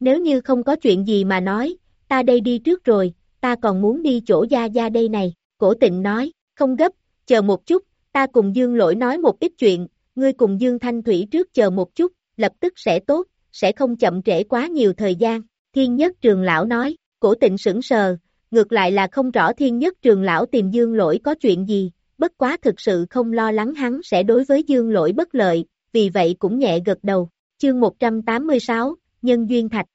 Nếu như không có chuyện gì mà nói, ta đây đi trước rồi, ta còn muốn đi chỗ gia gia đây này, cổ tịnh nói, không gấp, chờ một chút, ta cùng Dương lỗi nói một ít chuyện, ngươi cùng Dương Thanh Thủy trước chờ một chút, lập tức sẽ tốt, sẽ không chậm trễ quá nhiều thời gian, thiên nhất trường lão nói, cổ tịnh sững sờ, ngược lại là không rõ thiên nhất trường lão tìm Dương lỗi có chuyện gì, bất quá thực sự không lo lắng hắn sẽ đối với Dương lỗi bất lợi, vì vậy cũng nhẹ gật đầu. Chương 186, Nhân Duyên Thạch.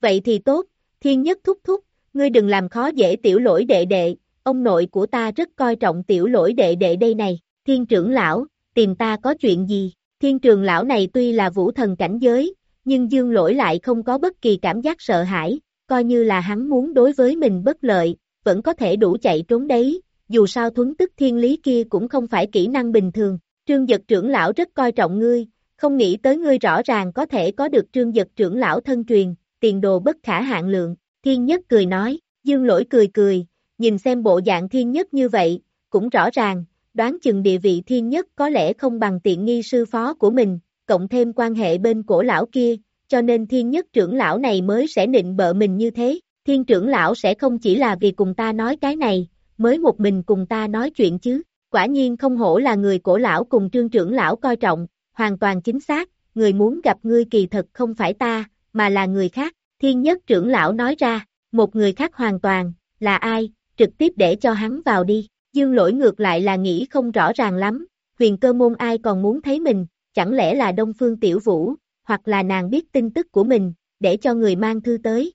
Vậy thì tốt, thiên nhất thúc thúc, ngươi đừng làm khó dễ tiểu lỗi đệ đệ, ông nội của ta rất coi trọng tiểu lỗi đệ đệ đây này, thiên trưởng lão, tìm ta có chuyện gì, thiên trường lão này tuy là vũ thần cảnh giới, nhưng dương lỗi lại không có bất kỳ cảm giác sợ hãi, coi như là hắn muốn đối với mình bất lợi, vẫn có thể đủ chạy trốn đấy, dù sao thuấn tức thiên lý kia cũng không phải kỹ năng bình thường, trương giật trưởng lão rất coi trọng ngươi, không nghĩ tới ngươi rõ ràng có thể có được trương giật trưởng lão thân truyền, tiền đồ bất khả hạn lượng, thiên nhất cười nói, dương lỗi cười cười, nhìn xem bộ dạng thiên nhất như vậy, cũng rõ ràng, đoán chừng địa vị thiên nhất có lẽ không bằng tiện nghi sư phó của mình, cộng thêm quan hệ bên cổ lão kia, cho nên thiên nhất trưởng lão này mới sẽ nịnh bợ mình như thế, thiên trưởng lão sẽ không chỉ là vì cùng ta nói cái này, mới một mình cùng ta nói chuyện chứ, quả nhiên không hổ là người cổ lão cùng trương trưởng lão coi trọng, hoàn toàn chính xác, người muốn gặp ngươi kỳ thật không phải ta, mà là người khác, thiên nhất trưởng lão nói ra, một người khác hoàn toàn, là ai, trực tiếp để cho hắn vào đi, dương lỗi ngược lại là nghĩ không rõ ràng lắm, huyền cơ môn ai còn muốn thấy mình, chẳng lẽ là Đông Phương Tiểu Vũ, hoặc là nàng biết tin tức của mình, để cho người mang thư tới.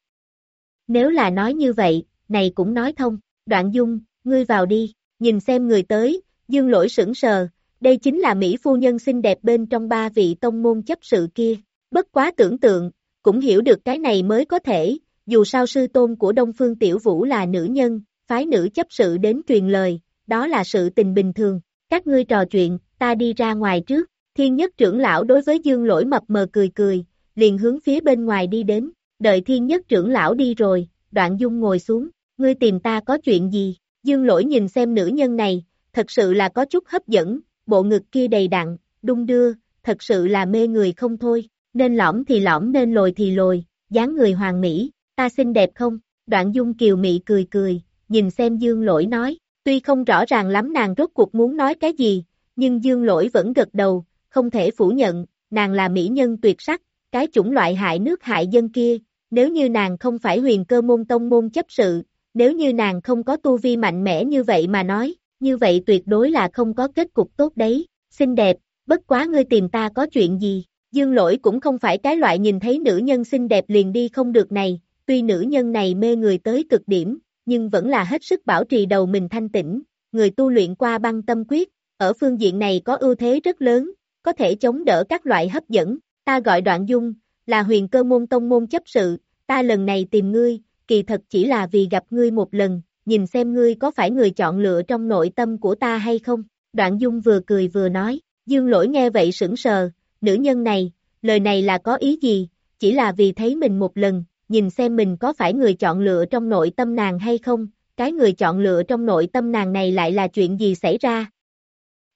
Nếu là nói như vậy, này cũng nói thông, đoạn dung, ngươi vào đi, nhìn xem người tới, dương lỗi sững sờ, đây chính là Mỹ phu nhân xinh đẹp bên trong ba vị tông môn chấp sự kia, bất quá tưởng tượng, cũng hiểu được cái này mới có thể, dù sao sư tôn của Đông Phương Tiểu Vũ là nữ nhân, phái nữ chấp sự đến truyền lời, đó là sự tình bình thường, các ngươi trò chuyện, ta đi ra ngoài trước, thiên nhất trưởng lão đối với dương lỗi mập mờ cười cười, liền hướng phía bên ngoài đi đến, đợi thiên nhất trưởng lão đi rồi, đoạn dung ngồi xuống, ngươi tìm ta có chuyện gì, dương lỗi nhìn xem nữ nhân này, thật sự là có chút hấp dẫn, bộ ngực kia đầy đặn, đung đưa, thật sự là mê người không thôi, nên lõm thì lõm nên lồi thì lồi, dáng người hoàng mỹ, ta xinh đẹp không? Đoạn dung kiều mị cười cười, nhìn xem dương lỗi nói, tuy không rõ ràng lắm nàng rốt cuộc muốn nói cái gì, nhưng dương lỗi vẫn gật đầu, không thể phủ nhận, nàng là mỹ nhân tuyệt sắc, cái chủng loại hại nước hại dân kia, nếu như nàng không phải huyền cơ môn tông môn chấp sự, nếu như nàng không có tu vi mạnh mẽ như vậy mà nói, như vậy tuyệt đối là không có kết cục tốt đấy, xinh đẹp, bất quá ngươi tìm ta có chuyện gì, dương lỗi cũng không phải cái loại nhìn thấy nữ nhân xinh đẹp liền đi không được này, tuy nữ nhân này mê người tới cực điểm, nhưng vẫn là hết sức bảo trì đầu mình thanh tĩnh, người tu luyện qua băng tâm quyết, ở phương diện này có ưu thế rất lớn, có thể chống đỡ các loại hấp dẫn, ta gọi đoạn dung, là huyền cơ môn tông môn chấp sự, ta lần này tìm ngươi, kỳ thật chỉ là vì gặp ngươi một lần, nhìn xem ngươi có phải người chọn lựa trong nội tâm của ta hay không, đoạn dung vừa cười vừa nói, dương lỗi nghe vậy sững sờ, nữ nhân này, lời này là có ý gì, chỉ là vì thấy mình một lần, nhìn xem mình có phải người chọn lựa trong nội tâm nàng hay không, cái người chọn lựa trong nội tâm nàng này lại là chuyện gì xảy ra.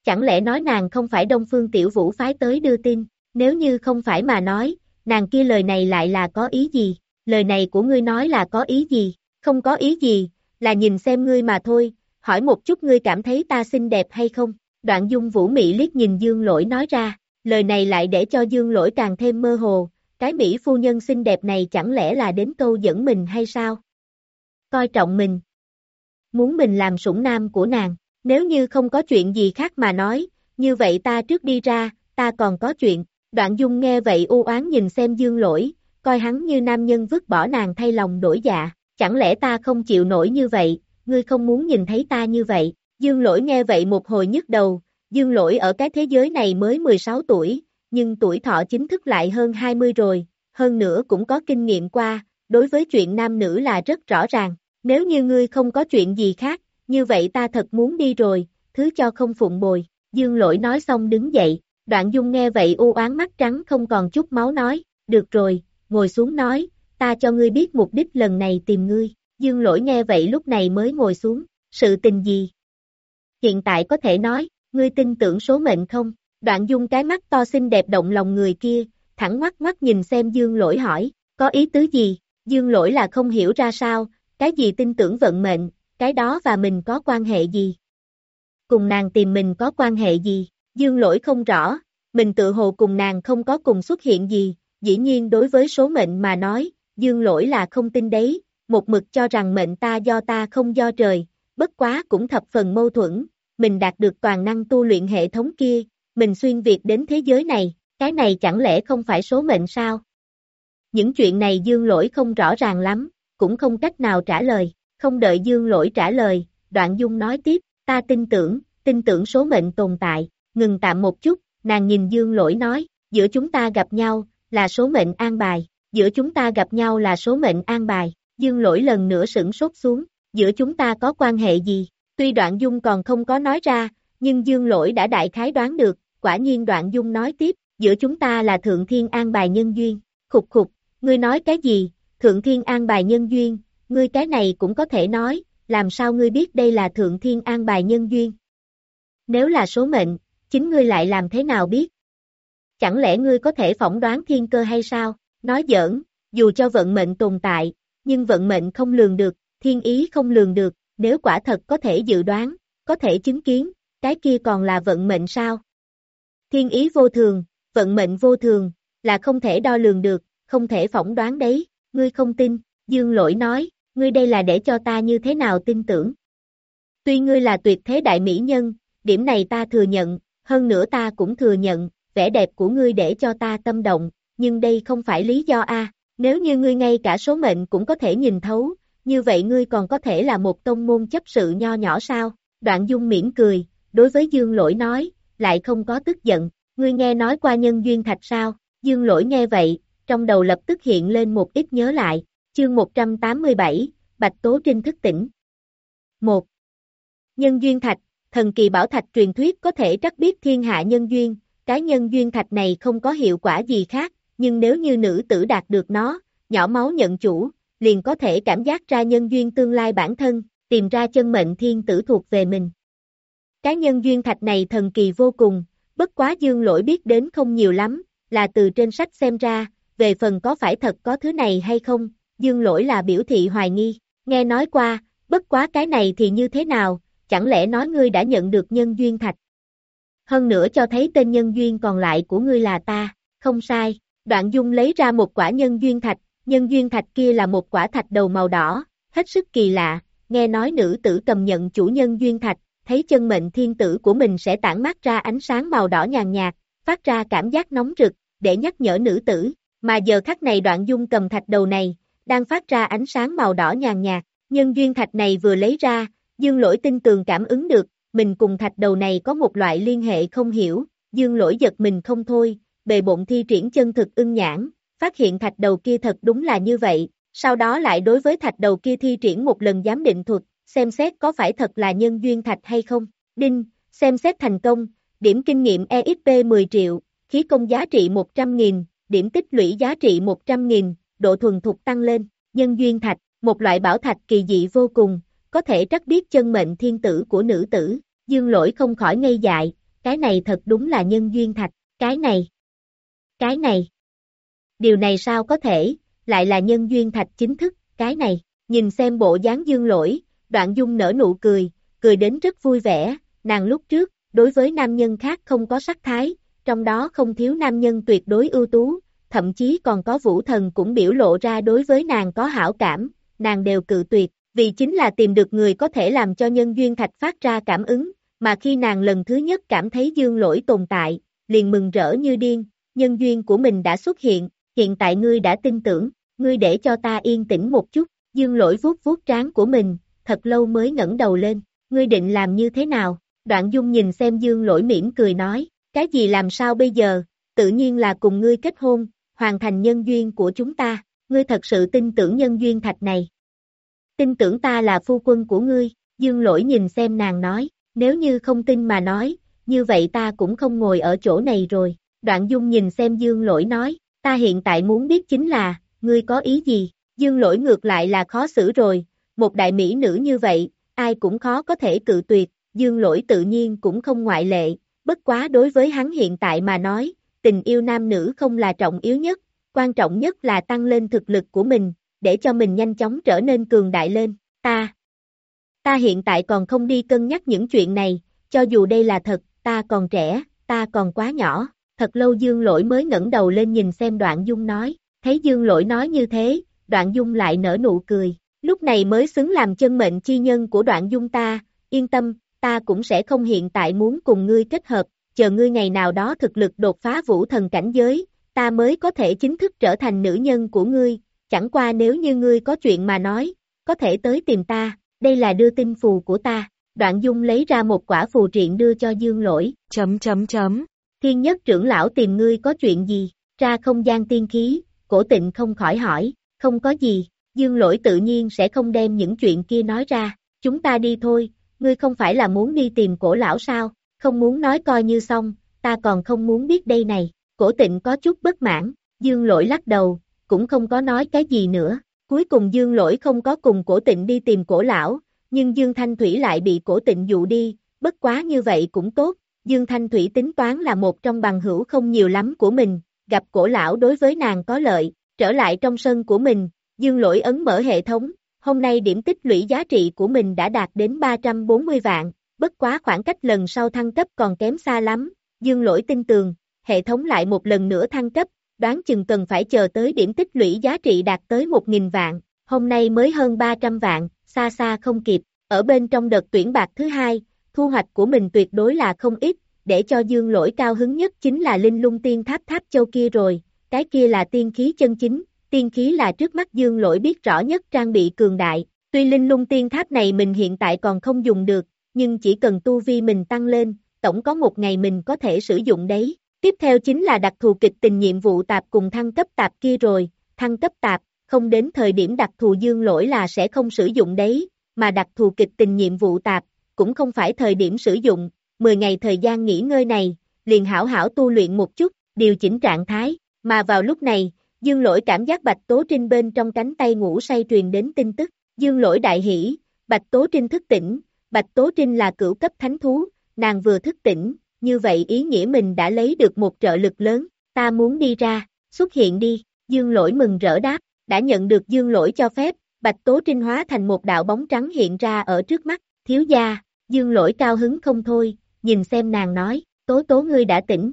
Chẳng lẽ nói nàng không phải Đông Phương Tiểu Vũ phái tới đưa tin, nếu như không phải mà nói, nàng kia lời này lại là có ý gì, lời này của ngươi nói là có ý gì, không có ý gì, là nhìn xem ngươi mà thôi, hỏi một chút ngươi cảm thấy ta xinh đẹp hay không, đoạn dung vũ Mỹ liếc nhìn Dương Lỗi nói ra, lời này lại để cho Dương Lỗi càng thêm mơ hồ, cái Mỹ phu nhân xinh đẹp này chẳng lẽ là đến câu dẫn mình hay sao? Coi trọng mình. Muốn mình làm sủng nam của nàng, nếu như không có chuyện gì khác mà nói, như vậy ta trước đi ra, ta còn có chuyện. Đoạn dung nghe vậy u oán nhìn xem dương lỗi, coi hắn như nam nhân vứt bỏ nàng thay lòng đổi dạ, chẳng lẽ ta không chịu nổi như vậy, ngươi không muốn nhìn thấy ta như vậy. Dương lỗi nghe vậy một hồi nhức đầu, dương lỗi ở cái thế giới này mới 16 tuổi, nhưng tuổi thọ chính thức lại hơn 20 rồi, hơn nữa cũng có kinh nghiệm qua, đối với chuyện nam nữ là rất rõ ràng, nếu như ngươi không có chuyện gì khác, như vậy ta thật muốn đi rồi, thứ cho không phụng bồi, dương lỗi nói xong đứng dậy, đoạn dung nghe vậy u oán mắt trắng không còn chút máu nói, được rồi, ngồi xuống nói, ta cho ngươi biết mục đích lần này tìm ngươi, dương lỗi nghe vậy lúc này mới ngồi xuống, sự tình gì? Hiện tại có thể nói, ngươi tin tưởng số mệnh không? Đoạn dung cái mắt to xinh đẹp động lòng người kia, thẳng mắt mắt nhìn xem dương lỗi hỏi, có ý tứ gì? Dương lỗi là không hiểu ra sao, cái gì tin tưởng vận mệnh, cái đó và mình có quan hệ gì? Cùng nàng tìm mình có quan hệ gì? Dương lỗi không rõ, mình tự hồ cùng nàng không có cùng xuất hiện gì, dĩ nhiên đối với số mệnh mà nói, dương lỗi là không tin đấy, một mực cho rằng mệnh ta do ta không do trời, bất quá cũng thập phần mâu thuẫn, mình đạt được toàn năng tu luyện hệ thống kia, mình xuyên Việt đến thế giới này, cái này chẳng lẽ không phải số mệnh sao? Những chuyện này dương lỗi không rõ ràng lắm, cũng không cách nào trả lời, không đợi dương lỗi trả lời, đoạn dung nói tiếp, ta tin tưởng, tin tưởng số mệnh tồn tại, ngừng tạm một chút, nàng nhìn dương lỗi nói, giữa chúng ta gặp nhau, là số mệnh an bài, giữa chúng ta gặp nhau là số mệnh an bài, dương lỗi lần nữa sửng sốt xuống, giữa chúng ta có quan hệ gì, tuy đoạn dung còn không có nói ra, nhưng dương lỗi đã đại khái đoán được, quả nhiên đoạn dung nói tiếp, giữa chúng ta là thượng thiên an bài nhân duyên, khục khục, ngươi nói cái gì, thượng thiên an bài nhân duyên, ngươi cái này cũng có thể nói, làm sao ngươi biết đây là thượng thiên an bài nhân duyên? Nếu là số mệnh, chính ngươi lại làm thế nào biết? Chẳng lẽ ngươi có thể phỏng đoán thiên cơ hay sao? Nói giỡn, dù cho vận mệnh tồn tại, nhưng vận mệnh không lường được, thiên ý không lường được, nếu quả thật có thể dự đoán, có thể chứng kiến, cái kia còn là vận mệnh sao? Thiên ý vô thường, vận mệnh vô thường, là không thể đo lường được, không thể phỏng đoán đấy, ngươi không tin, dương lỗi nói, ngươi đây là để cho ta như thế nào tin tưởng. Tuy ngươi là tuyệt thế đại mỹ nhân, điểm này ta thừa nhận, hơn nữa ta cũng thừa nhận, vẻ đẹp của ngươi để cho ta tâm động, nhưng đây không phải lý do a. nếu như ngươi ngay cả số mệnh cũng có thể nhìn thấu, như vậy ngươi còn có thể là một tông môn chấp sự nho nhỏ sao? Đoạn dung miễn cười, đối với Dương Lỗi nói, lại không có tức giận, ngươi nghe nói qua nhân duyên thạch sao? Dương Lỗi nghe vậy, trong đầu lập tức hiện lên một ít nhớ lại, chương 187, Bạch Tố Trinh thức tỉnh. 1. Nhân duyên thạch, thần kỳ bảo thạch truyền thuyết có thể trắc biết thiên hạ nhân duyên, cái nhân duyên thạch này không có hiệu quả gì khác, nhưng nếu như nữ tử đạt được nó, nhỏ máu nhận chủ, liền có thể cảm giác ra nhân duyên tương lai bản thân, tìm ra chân mệnh thiên tử thuộc về mình. Cái nhân duyên thạch này thần kỳ vô cùng, bất quá dương lỗi biết đến không nhiều lắm, là từ trên sách xem ra, về phần có phải thật có thứ này hay không, dương lỗi là biểu thị hoài nghi, nghe nói qua, bất quá cái này thì như thế nào, chẳng lẽ nói ngươi đã nhận được nhân duyên thạch. Hơn nữa cho thấy tên nhân duyên còn lại của ngươi là ta, không sai, đoạn dung lấy ra một quả nhân duyên thạch, nhân duyên thạch kia là một quả thạch đầu màu đỏ, hết sức kỳ lạ, nghe nói nữ tử cầm nhận chủ nhân duyên thạch, thấy chân mệnh thiên tử của mình sẽ tản mát ra ánh sáng màu đỏ nhàn nhạt, phát ra cảm giác nóng rực, để nhắc nhở nữ tử, mà giờ khắc này đoạn dung cầm thạch đầu này, đang phát ra ánh sáng màu đỏ nhàn nhạt, nhân duyên thạch này vừa lấy ra, dương lỗi tin tường cảm ứng được, mình cùng thạch đầu này có một loại liên hệ không hiểu, dương lỗi giật mình không thôi, bề bộn thi triển chân thực ưng nhãn, phát hiện thạch đầu kia thật đúng là như vậy, sau đó lại đối với thạch đầu kia thi triển một lần giám định thuật, xem xét có phải thật là nhân duyên thạch hay không. Đinh, xem xét thành công, điểm kinh nghiệm EXP 10 triệu, khí công giá trị 100.000, điểm tích lũy giá trị 100.000, độ thuần thục tăng lên, nhân duyên thạch, một loại bảo thạch kỳ dị vô cùng, có thể trắc biết chân mệnh thiên tử của nữ tử, dương lỗi không khỏi ngây dại, cái này thật đúng là nhân duyên thạch, cái này, cái này, điều này sao có thể, lại là nhân duyên thạch chính thức, cái này, nhìn xem bộ dáng dương lỗi, đoạn dung nở nụ cười, cười đến rất vui vẻ, nàng lúc trước, đối với nam nhân khác không có sắc thái, trong đó không thiếu nam nhân tuyệt đối ưu tú, thậm chí còn có vũ thần cũng biểu lộ ra đối với nàng có hảo cảm, nàng đều cự tuyệt, vì chính là tìm được người có thể làm cho nhân duyên thạch phát ra cảm ứng, mà khi nàng lần thứ nhất cảm thấy dương lỗi tồn tại, liền mừng rỡ như điên, nhân duyên của mình đã xuất hiện, hiện tại ngươi đã tin tưởng, ngươi để cho ta yên tĩnh một chút, dương lỗi vuốt vuốt trán của mình, thật lâu mới ngẩng đầu lên, ngươi định làm như thế nào, đoạn dung nhìn xem dương lỗi mỉm cười nói, cái gì làm sao bây giờ, tự nhiên là cùng ngươi kết hôn, hoàn thành nhân duyên của chúng ta, ngươi thật sự tin tưởng nhân duyên thạch này. Tin tưởng ta là phu quân của ngươi, dương lỗi nhìn xem nàng nói, nếu như không tin mà nói, như vậy ta cũng không ngồi ở chỗ này rồi, đoạn dung nhìn xem dương lỗi nói, ta hiện tại muốn biết chính là, ngươi có ý gì, dương lỗi ngược lại là khó xử rồi, một đại mỹ nữ như vậy, ai cũng khó có thể cự tuyệt, dương lỗi tự nhiên cũng không ngoại lệ, bất quá đối với hắn hiện tại mà nói, tình yêu nam nữ không là trọng yếu nhất, quan trọng nhất là tăng lên thực lực của mình, để cho mình nhanh chóng trở nên cường đại lên, ta. Ta hiện tại còn không đi cân nhắc những chuyện này, cho dù đây là thật, ta còn trẻ, ta còn quá nhỏ, thật lâu dương lỗi mới ngẩng đầu lên nhìn xem đoạn dung nói, thấy dương lỗi nói như thế, đoạn dung lại nở nụ cười, lúc này mới xứng làm chân mệnh chi nhân của đoạn dung ta, yên tâm, ta cũng sẽ không hiện tại muốn cùng ngươi kết hợp, chờ ngươi ngày nào đó thực lực đột phá vũ thần cảnh giới, ta mới có thể chính thức trở thành nữ nhân của ngươi, chẳng qua nếu như ngươi có chuyện mà nói, có thể tới tìm ta, đây là đưa tin phù của ta. Đoạn dung lấy ra một quả phù triện đưa cho dương lỗi. Chấm chấm chấm. Thiên nhất trưởng lão tìm ngươi có chuyện gì, ra không gian tiên khí, cổ tịnh không khỏi hỏi, không có gì, dương lỗi tự nhiên sẽ không đem những chuyện kia nói ra, chúng ta đi thôi, ngươi không phải là muốn đi tìm cổ lão sao, không muốn nói coi như xong, ta còn không muốn biết đây này, cổ tịnh có chút bất mãn, dương lỗi lắc đầu, cũng không có nói cái gì nữa, cuối cùng dương lỗi không có cùng cổ tịnh đi tìm cổ lão, nhưng dương thanh thủy lại bị cổ tịnh dụ đi, bất quá như vậy cũng tốt, dương thanh thủy tính toán là một trong bằng hữu không nhiều lắm của mình, gặp cổ lão đối với nàng có lợi, trở lại trong sân của mình, dương lỗi ấn mở hệ thống, hôm nay điểm tích lũy giá trị của mình đã đạt đến 340 vạn, bất quá khoảng cách lần sau thăng cấp còn kém xa lắm, dương lỗi tin tường, hệ thống lại một lần nữa thăng cấp, đoán chừng cần phải chờ tới điểm tích lũy giá trị đạt tới 1.000 vạn, hôm nay mới hơn 300 vạn, xa xa không kịp, ở bên trong đợt tuyển bạc thứ hai, thu hoạch của mình tuyệt đối là không ít, để cho dương lỗi cao hứng nhất chính là linh lung tiên tháp tháp châu kia rồi, cái kia là tiên khí chân chính, tiên khí là trước mắt dương lỗi biết rõ nhất trang bị cường đại, tuy linh lung tiên tháp này mình hiện tại còn không dùng được, nhưng chỉ cần tu vi mình tăng lên, tổng có một ngày mình có thể sử dụng đấy. Tiếp theo chính là đặc thù kịch tình nhiệm vụ tạp cùng thăng cấp tạp kia rồi, thăng cấp tạp, không đến thời điểm đặc thù dương lỗi là sẽ không sử dụng đấy, mà đặc thù kịch tình nhiệm vụ tạp, cũng không phải thời điểm sử dụng, 10 ngày thời gian nghỉ ngơi này, liền hảo hảo tu luyện một chút, điều chỉnh trạng thái, mà vào lúc này, dương lỗi cảm giác Bạch Tố Trinh bên trong cánh tay ngủ say truyền đến tin tức, dương lỗi đại hỷ, Bạch Tố Trinh thức tỉnh, Bạch Tố Trinh là cửu cấp thánh thú, nàng vừa thức tỉnh, như vậy ý nghĩa mình đã lấy được một trợ lực lớn, ta muốn đi ra, xuất hiện đi, Dương lỗi mừng rỡ đáp, đã nhận được dương lỗi cho phép, Bạch Tố Trinh hóa thành một đạo bóng trắng hiện ra ở trước mắt, thiếu gia, dương lỗi cao hứng không thôi, nhìn xem nàng nói, Tố Tố ngươi đã tỉnh.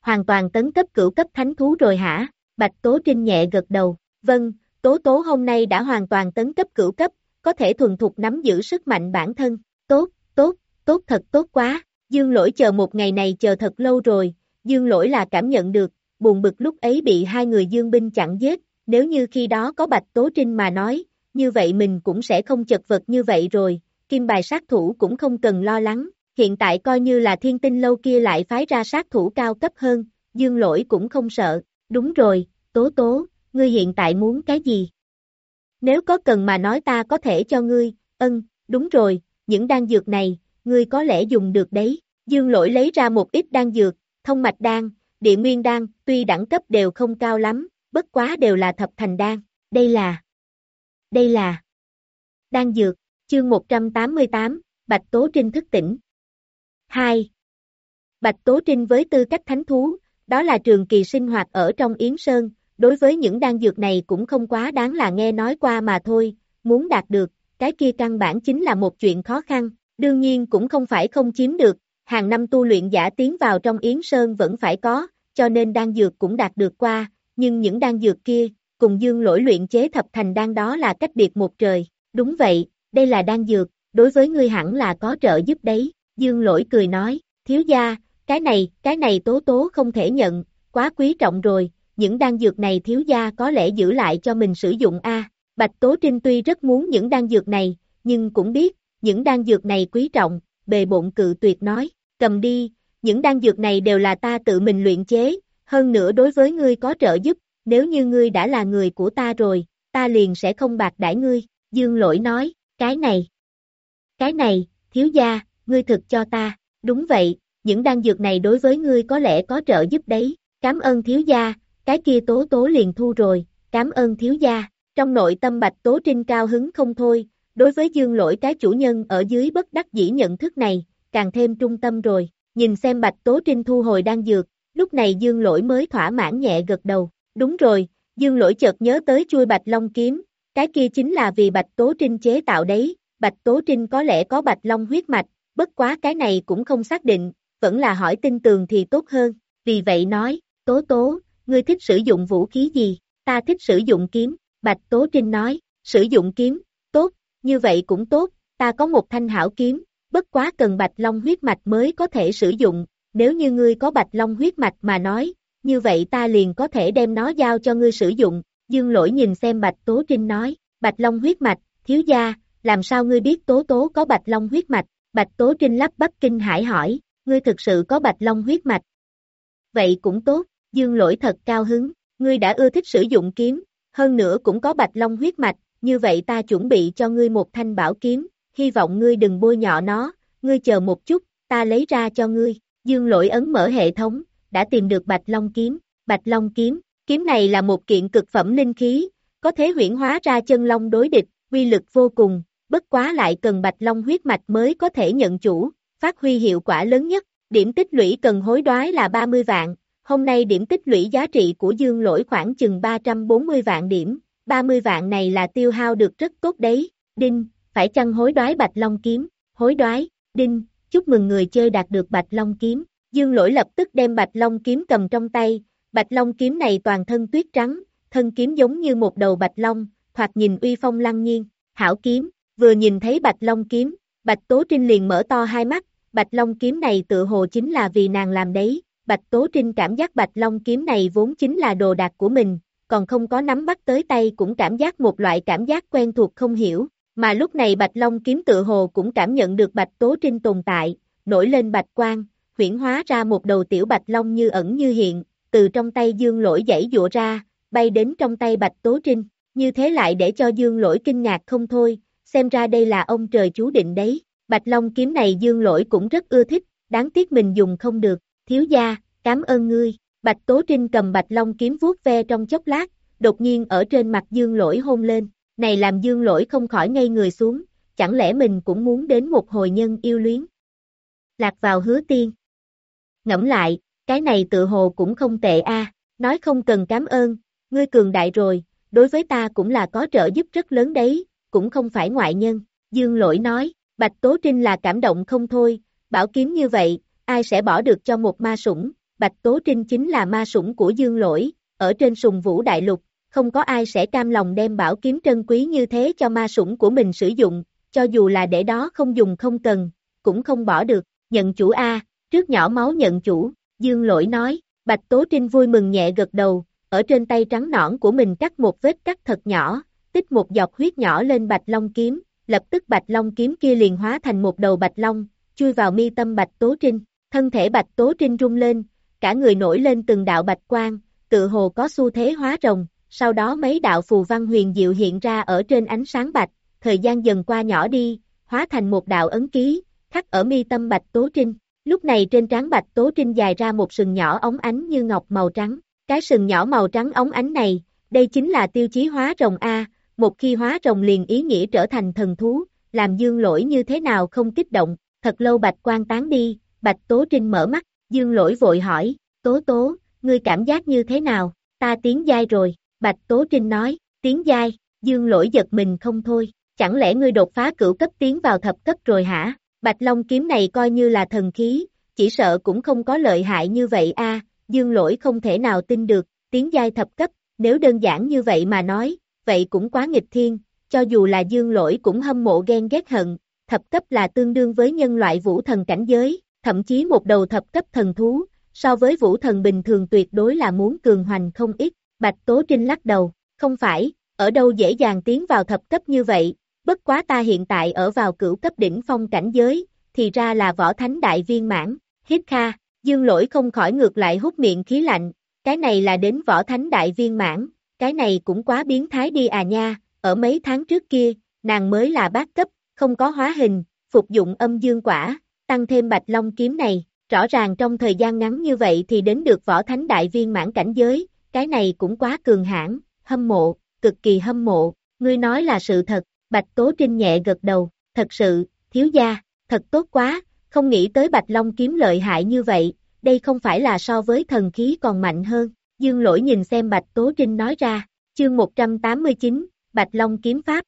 Hoàn toàn tấn cấp cửu cấp thánh thú rồi hả? Bạch Tố Trinh nhẹ gật đầu, vâng, Tố Tố hôm nay đã hoàn toàn tấn cấp cửu cấp, có thể thuần thục nắm giữ sức mạnh bản thân, tốt, tốt, tốt thật tốt quá, dương lỗi chờ một ngày này chờ thật lâu rồi, dương lỗi là cảm nhận được, buồn bực lúc ấy bị hai người dương binh chặn giết, nếu như khi đó có Bạch Tố Trinh mà nói, như vậy mình cũng sẽ không chật vật như vậy rồi, kim bài sát thủ cũng không cần lo lắng, hiện tại coi như là thiên tinh lâu kia lại phái ra sát thủ cao cấp hơn, dương lỗi cũng không sợ, đúng rồi, Tố Tố, ngươi hiện tại muốn cái gì? Nếu có cần mà nói ta có thể cho ngươi, ân, đúng rồi, những đan dược này, ngươi có lẽ dùng được đấy. Dương lỗi lấy ra một ít đan dược, thông mạch đan, địa nguyên đan, tuy đẳng cấp đều không cao lắm, bất quá đều là thập thành đan. Đây là, đây là đan dược, chương 188, Bạch Tố Trinh thức tỉnh. 2. Bạch Tố Trinh với tư cách thánh thú, đó là trường kỳ sinh hoạt ở trong Yến Sơn, đối với những đan dược này cũng không quá đáng là nghe nói qua mà thôi, muốn đạt được, cái kia căn bản chính là một chuyện khó khăn, đương nhiên cũng không phải không chiếm được, hàng năm tu luyện giả tiến vào trong Yến Sơn vẫn phải có, cho nên đan dược cũng đạt được qua, nhưng những đan dược kia, cùng dương lỗi luyện chế thập thành đan đó là cách biệt một trời, đúng vậy, đây là đan dược, đối với ngươi hẳn là có trợ giúp đấy, dương lỗi cười nói, thiếu gia, cái này, cái này tố tố không thể nhận, quá quý trọng rồi, những đan dược này thiếu gia có lẽ giữ lại cho mình sử dụng a. Bạch Tố Trinh tuy rất muốn những đan dược này, nhưng cũng biết, những đan dược này quý trọng, bề bộn cự tuyệt nói, cầm đi, những đan dược này đều là ta tự mình luyện chế, hơn nữa đối với ngươi có trợ giúp, nếu như ngươi đã là người của ta rồi, ta liền sẽ không bạc đãi ngươi, dương lỗi nói, cái này, cái này, thiếu gia, ngươi thực cho ta, đúng vậy, những đan dược này đối với ngươi có lẽ có trợ giúp đấy, cảm ơn thiếu gia, cái kia tố tố liền thu rồi, cảm ơn thiếu gia, trong nội tâm bạch tố trinh cao hứng không thôi, đối với dương lỗi cái chủ nhân ở dưới bất đắc dĩ nhận thức này, càng thêm trung tâm rồi, nhìn xem bạch tố trinh thu hồi đan dược, lúc này dương lỗi mới thỏa mãn nhẹ gật đầu, đúng rồi, dương lỗi chợt nhớ tới chui bạch long kiếm, cái kia chính là vì bạch tố trinh chế tạo đấy, bạch tố trinh có lẽ có bạch long huyết mạch, bất quá cái này cũng không xác định, vẫn là hỏi tin tường thì tốt hơn, vì vậy nói, tố tố, ngươi thích sử dụng vũ khí gì, ta thích sử dụng kiếm, Bạch Tố Trinh nói, sử dụng kiếm, tốt, như vậy cũng tốt, ta có một thanh hảo kiếm, bất quá cần Bạch Long huyết mạch mới có thể sử dụng, nếu như ngươi có Bạch Long huyết mạch mà nói, như vậy ta liền có thể đem nó giao cho ngươi sử dụng, Dương Lỗi nhìn xem Bạch Tố Trinh nói, Bạch Long huyết mạch, thiếu gia, làm sao ngươi biết Tố Tố có Bạch Long huyết mạch, Bạch Tố Trinh lắp bắp kinh hải hỏi, ngươi thực sự có Bạch Long huyết mạch. Vậy cũng tốt, Dương lỗi thật cao hứng, ngươi đã ưa thích sử dụng kiếm, hơn nữa cũng có bạch long huyết mạch, như vậy ta chuẩn bị cho ngươi một thanh bảo kiếm, hy vọng ngươi đừng bôi nhọ nó, ngươi chờ một chút, ta lấy ra cho ngươi, dương lỗi ấn mở hệ thống, đã tìm được bạch long kiếm, bạch long kiếm, kiếm này là một kiện cực phẩm linh khí, có thể huyển hóa ra chân long đối địch, quy lực vô cùng, bất quá lại cần bạch long huyết mạch mới có thể nhận chủ, phát huy hiệu quả lớn nhất, điểm tích lũy cần hối đoái là 30 vạn, Hôm nay điểm tích lũy giá trị của dương lỗi khoảng chừng 340 vạn điểm, 30 vạn này là tiêu hao được rất tốt đấy, đinh, phải chăng hối đoái Bạch Long Kiếm, hối đoái, đinh, chúc mừng người chơi đạt được Bạch Long Kiếm, dương lỗi lập tức đem Bạch Long Kiếm cầm trong tay, Bạch Long Kiếm này toàn thân tuyết trắng, thân kiếm giống như một đầu Bạch Long, thoạt nhìn uy phong lăng nhiên, hảo kiếm, vừa nhìn thấy Bạch Long Kiếm, Bạch Tố Trinh liền mở to hai mắt, Bạch Long Kiếm này tự hồ chính là vì nàng làm đấy, Bạch Tố Trinh cảm giác Bạch Long kiếm này vốn chính là đồ đạc của mình, còn không có nắm bắt tới tay cũng cảm giác một loại cảm giác quen thuộc không hiểu, mà lúc này Bạch Long kiếm tự hồ cũng cảm nhận được Bạch Tố Trinh tồn tại, nổi lên bạch quang, huyển hóa ra một đầu tiểu Bạch Long như ẩn như hiện, từ trong tay Dương Lỗi dãy dụa ra, bay đến trong tay Bạch Tố Trinh, như thế lại để cho Dương Lỗi kinh ngạc không thôi, xem ra đây là ông trời chú định đấy, Bạch Long kiếm này Dương Lỗi cũng rất ưa thích, đáng tiếc mình dùng không được, thiếu gia, cảm ơn ngươi, Bạch Tố Trinh cầm Bạch Long kiếm vuốt ve trong chốc lát, đột nhiên ở trên mặt Dương Lỗi hôn lên, này làm Dương Lỗi không khỏi ngây người xuống, chẳng lẽ mình cũng muốn đến một hồi nhân yêu luyến. Lạc vào hứa tiên. Ngẫm lại, cái này tự hồ cũng không tệ a nói không cần cảm ơn, ngươi cường đại rồi, đối với ta cũng là có trợ giúp rất lớn đấy, cũng không phải ngoại nhân, dương lỗi nói, Bạch Tố Trinh là cảm động không thôi, bảo kiếm như vậy, ai sẽ bỏ được cho một ma sủng, Bạch Tố Trinh chính là ma sủng của dương lỗi, ở trên sùng vũ đại lục, không có ai sẽ cam lòng đem bảo kiếm trân quý như thế cho ma sủng của mình sử dụng, cho dù là để đó không dùng không cần, cũng không bỏ được, nhận chủ A, trước nhỏ máu nhận chủ, dương lỗi nói, Bạch Tố Trinh vui mừng nhẹ gật đầu, ở trên tay trắng nõn của mình cắt một vết cắt thật nhỏ, tích một giọt huyết nhỏ lên bạch long kiếm, lập tức bạch long kiếm kia liền hóa thành một đầu bạch long, chui vào mi tâm bạch tố trinh, thân thể bạch tố trinh rung lên, cả người nổi lên từng đạo bạch quang, tự hồ có xu thế hóa rồng, sau đó mấy đạo phù văn huyền diệu hiện ra ở trên ánh sáng bạch, thời gian dần qua nhỏ đi, hóa thành một đạo ấn ký, khắc ở mi tâm bạch tố trinh. Lúc này trên trán bạch tố trinh dài ra một sừng nhỏ ống ánh như ngọc màu trắng, cái sừng nhỏ màu trắng ống ánh này, đây chính là tiêu chí hóa rồng A, một khi hóa rồng liền ý nghĩa trở thành thần thú, làm dương lỗi như thế nào không kích động, thật lâu bạch quan tán đi, bạch tố trinh mở mắt, dương lỗi vội hỏi, tố tố, ngươi cảm giác như thế nào, ta tiến giai rồi, bạch tố trinh nói, tiến giai, dương lỗi giật mình không thôi, chẳng lẽ ngươi đột phá cửu cấp tiến vào thập cấp rồi hả, bạch long kiếm này coi như là thần khí, chỉ sợ cũng không có lợi hại như vậy a dương lỗi không thể nào tin được, tiến giai thập cấp, nếu đơn giản như vậy mà nói, vậy cũng quá nghịch thiên, cho dù là dương lỗi cũng hâm mộ ghen ghét hận, thập cấp là tương đương với nhân loại vũ thần cảnh giới, thậm chí một đầu thập cấp thần thú, so với vũ thần bình thường tuyệt đối là muốn cường hoành không ít, Bạch Tố Trinh lắc đầu, không phải, ở đâu dễ dàng tiến vào thập cấp như vậy, bất quá ta hiện tại ở vào cửu cấp đỉnh phong cảnh giới, thì ra là võ thánh đại viên mãn, hít kha, dương lỗi không khỏi ngược lại hút miệng khí lạnh, cái này là đến võ thánh đại viên mãn, cái này cũng quá biến thái đi à nha, ở mấy tháng trước kia, nàng mới là bát cấp, không có hóa hình, phục dụng âm dương quả, tăng thêm bạch long kiếm này, rõ ràng trong thời gian ngắn như vậy thì đến được võ thánh đại viên mãn cảnh giới, cái này cũng quá cường hãn, hâm mộ, cực kỳ hâm mộ, ngươi nói là sự thật, bạch tố trinh nhẹ gật đầu, thật sự, thiếu gia, thật tốt quá, không nghĩ tới bạch long kiếm lợi hại như vậy, đây không phải là so với thần khí còn mạnh hơn, Dương lỗi nhìn xem Bạch Tố Trinh nói ra, chương 189, Bạch Long kiếm pháp.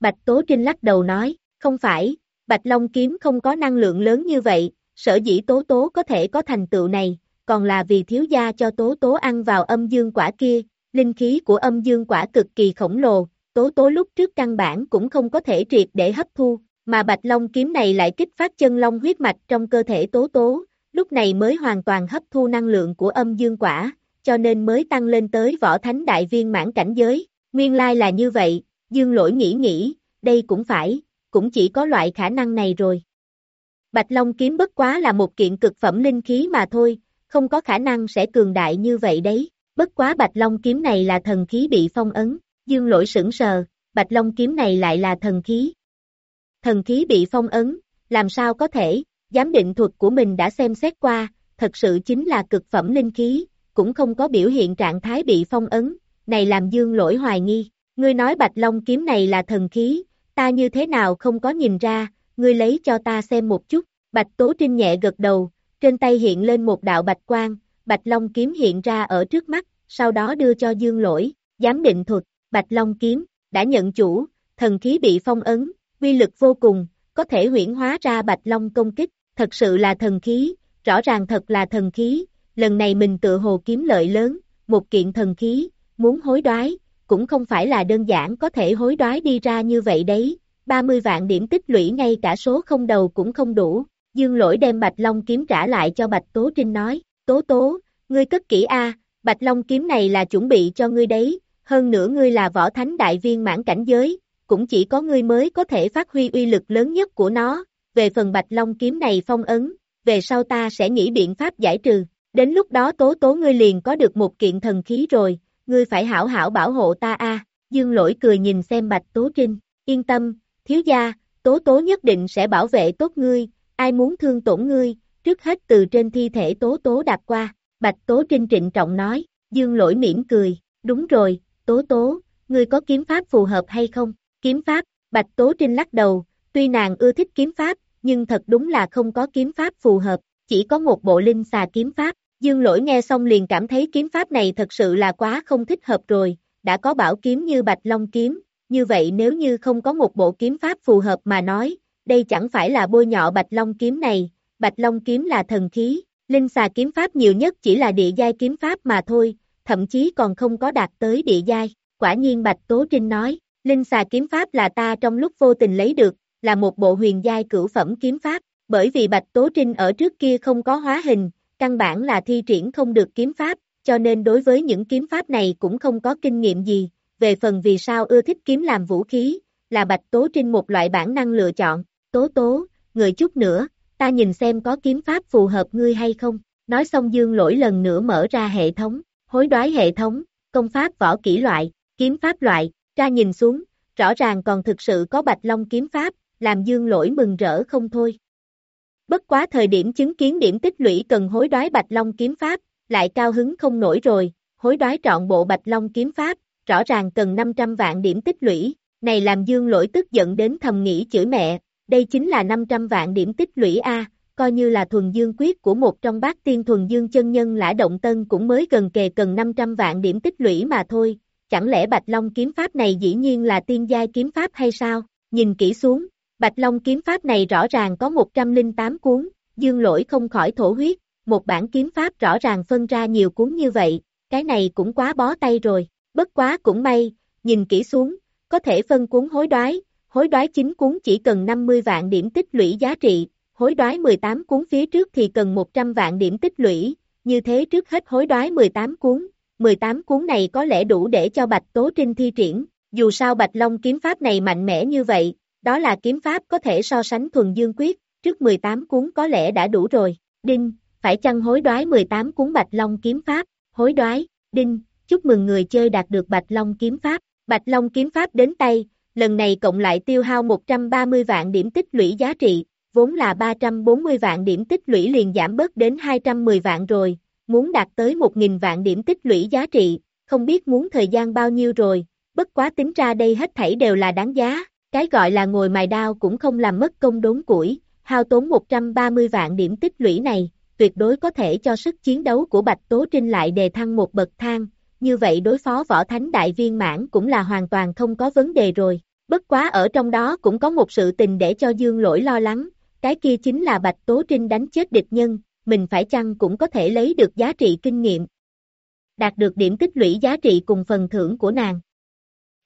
Bạch Tố Trinh lắc đầu nói, không phải, Bạch Long kiếm không có năng lượng lớn như vậy, sở dĩ Tố Tố có thể có thành tựu này, còn là vì thiếu gia cho Tố Tố ăn vào âm dương quả kia, linh khí của âm dương quả cực kỳ khổng lồ, Tố Tố lúc trước căn bản cũng không có thể triệt để hấp thu, mà Bạch Long kiếm này lại kích phát chân long huyết mạch trong cơ thể Tố Tố, lúc này mới hoàn toàn hấp thu năng lượng của âm dương quả, cho nên mới tăng lên tới võ thánh đại viên mãn cảnh giới, nguyên lai là như vậy, dương lỗi nghĩ nghĩ, đây cũng phải, cũng chỉ có loại khả năng này rồi. Bạch Long kiếm bất quá là một kiện cực phẩm linh khí mà thôi, không có khả năng sẽ cường đại như vậy đấy, bất quá Bạch Long kiếm này là thần khí bị phong ấn, dương lỗi sững sờ, Bạch Long kiếm này lại là thần khí. Thần khí bị phong ấn, làm sao có thể, giám định thuật của mình đã xem xét qua, thật sự chính là cực phẩm linh khí, cũng không có biểu hiện trạng thái bị phong ấn, này làm dương lỗi hoài nghi, ngươi nói bạch long kiếm này là thần khí, ta như thế nào không có nhìn ra, ngươi lấy cho ta xem một chút, bạch tố trinh nhẹ gật đầu, trên tay hiện lên một đạo bạch quang, bạch long kiếm hiện ra ở trước mắt, sau đó đưa cho dương lỗi, giám định thuật, bạch long kiếm, đã nhận chủ, thần khí bị phong ấn, uy lực vô cùng, có thể huyển hóa ra bạch long công kích, thật sự là thần khí, rõ ràng thật là thần khí, lần này mình tự hồ kiếm lợi lớn, một kiện thần khí, muốn hối đoái, cũng không phải là đơn giản có thể hối đoái đi ra như vậy đấy, 30 vạn điểm tích lũy ngay cả số không đầu cũng không đủ, dương lỗi đem Bạch Long kiếm trả lại cho Bạch Tố Trinh nói, Tố Tố, ngươi cất kỹ A, Bạch Long kiếm này là chuẩn bị cho ngươi đấy, hơn nữa ngươi là võ thánh đại viên mãn cảnh giới, cũng chỉ có ngươi mới có thể phát huy uy lực lớn nhất của nó, về phần Bạch Long kiếm này phong ấn, về sau ta sẽ nghĩ biện pháp giải trừ, Đến lúc đó tố tố ngươi liền có được một kiện thần khí rồi, ngươi phải hảo hảo bảo hộ ta a. Dương lỗi cười nhìn xem bạch tố trinh, yên tâm, thiếu gia, tố tố nhất định sẽ bảo vệ tốt ngươi, ai muốn thương tổn ngươi, trước hết từ trên thi thể tố tố đạp qua, bạch tố trinh trịnh trọng nói, dương lỗi mỉm cười, đúng rồi, tố tố, ngươi có kiếm pháp phù hợp hay không, kiếm pháp, bạch tố trinh lắc đầu, tuy nàng ưa thích kiếm pháp, nhưng thật đúng là không có kiếm pháp phù hợp, chỉ có một bộ linh xà kiếm pháp, Dương lỗi nghe xong liền cảm thấy kiếm pháp này thật sự là quá không thích hợp rồi, đã có bảo kiếm như bạch long kiếm, như vậy nếu như không có một bộ kiếm pháp phù hợp mà nói, đây chẳng phải là bôi nhọ bạch long kiếm này, bạch long kiếm là thần khí, linh xà kiếm pháp nhiều nhất chỉ là địa giai kiếm pháp mà thôi, thậm chí còn không có đạt tới địa giai, quả nhiên bạch tố trinh nói, linh xà kiếm pháp là ta trong lúc vô tình lấy được, là một bộ huyền giai cửu phẩm kiếm pháp, bởi vì bạch tố trinh ở trước kia không có hóa hình, căn bản là thi triển không được kiếm pháp, cho nên đối với những kiếm pháp này cũng không có kinh nghiệm gì, về phần vì sao ưa thích kiếm làm vũ khí, là bạch tố trinh một loại bản năng lựa chọn, tố tố, người chút nữa, ta nhìn xem có kiếm pháp phù hợp ngươi hay không, nói xong dương lỗi lần nữa mở ra hệ thống, hối đoái hệ thống, công pháp võ kỹ loại, kiếm pháp loại, ra nhìn xuống, rõ ràng còn thực sự có bạch long kiếm pháp, làm dương lỗi mừng rỡ không thôi. Bất quá thời điểm chứng kiến điểm tích lũy cần hối đoái bạch long kiếm pháp, lại cao hứng không nổi rồi, hối đoái trọn bộ bạch long kiếm pháp, rõ ràng cần 500 vạn điểm tích lũy, này làm dương lỗi tức giận đến thầm nghĩ chửi mẹ, đây chính là 500 vạn điểm tích lũy A, coi như là thuần dương quyết của một trong bát tiên thuần dương chân nhân lã động tân cũng mới gần kề cần 500 vạn điểm tích lũy mà thôi, chẳng lẽ Bạch Long kiếm pháp này dĩ nhiên là tiên giai kiếm pháp hay sao? Nhìn kỹ xuống, Bạch Long kiếm pháp này rõ ràng có 108 cuốn, dương lỗi không khỏi thổ huyết, một bản kiếm pháp rõ ràng phân ra nhiều cuốn như vậy, cái này cũng quá bó tay rồi, bất quá cũng may, nhìn kỹ xuống, có thể phân cuốn hối đoái, hối đoái chính cuốn chỉ cần 50 vạn điểm tích lũy giá trị, hối đoái 18 cuốn phía trước thì cần 100 vạn điểm tích lũy, như thế trước hết hối đoái 18 cuốn, 18 cuốn này có lẽ đủ để cho Bạch Tố Trinh thi triển, dù sao Bạch Long kiếm pháp này mạnh mẽ như vậy, đó là kiếm pháp có thể so sánh thuần dương quyết, trước 18 cuốn có lẽ đã đủ rồi, đinh, phải chăng hối đoái 18 cuốn Bạch Long kiếm pháp, hối đoái, đinh, chúc mừng người chơi đạt được Bạch Long kiếm pháp, Bạch Long kiếm pháp đến tay, lần này cộng lại tiêu hao 130 vạn điểm tích lũy giá trị, vốn là 340 vạn điểm tích lũy liền giảm bớt đến 210 vạn rồi, muốn đạt tới 1.000 vạn điểm tích lũy giá trị, không biết muốn thời gian bao nhiêu rồi, bất quá tính ra đây hết thảy đều là đáng giá, cái gọi là ngồi mài đao cũng không làm mất công đốn củi, hao tốn 130 vạn điểm tích lũy này, tuyệt đối có thể cho sức chiến đấu của Bạch Tố Trinh lại đề thăng một bậc thang, như vậy đối phó võ thánh đại viên mãn cũng là hoàn toàn không có vấn đề rồi. Bất quá ở trong đó cũng có một sự tình để cho Dương Lỗi lo lắng, cái kia chính là Bạch Tố Trinh đánh chết địch nhân, mình phải chăng cũng có thể lấy được giá trị kinh nghiệm. Đạt được điểm tích lũy giá trị cùng phần thưởng của nàng.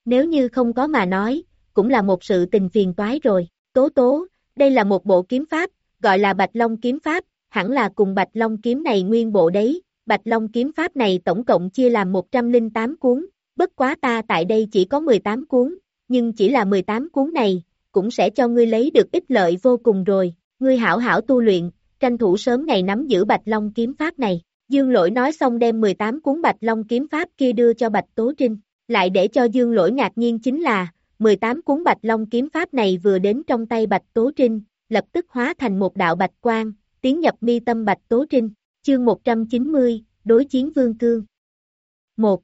Nếu như không có mà nói, cũng là một sự tình phiền toái rồi. Tố tố, đây là một bộ kiếm pháp, gọi là Bạch Long kiếm pháp, hẳn là cùng Bạch Long kiếm này nguyên bộ đấy. Bạch Long kiếm pháp này tổng cộng chia làm 108 cuốn, bất quá ta tại đây chỉ có 18 cuốn, nhưng chỉ là 18 cuốn này, cũng sẽ cho ngươi lấy được ích lợi vô cùng rồi. Ngươi hảo hảo tu luyện, tranh thủ sớm ngày nắm giữ Bạch Long kiếm pháp này. Dương Lỗi nói xong đem 18 cuốn Bạch Long kiếm pháp kia đưa cho Bạch Tố Trinh. Lại để cho Dương Lỗi ngạc nhiên chính là, 18 cuốn Bạch Long kiếm pháp này vừa đến trong tay Bạch Tố Trinh, lập tức hóa thành một đạo bạch quang, tiến nhập mi tâm Bạch Tố Trinh. Chương 190, Đối chiến Vương Cương 1.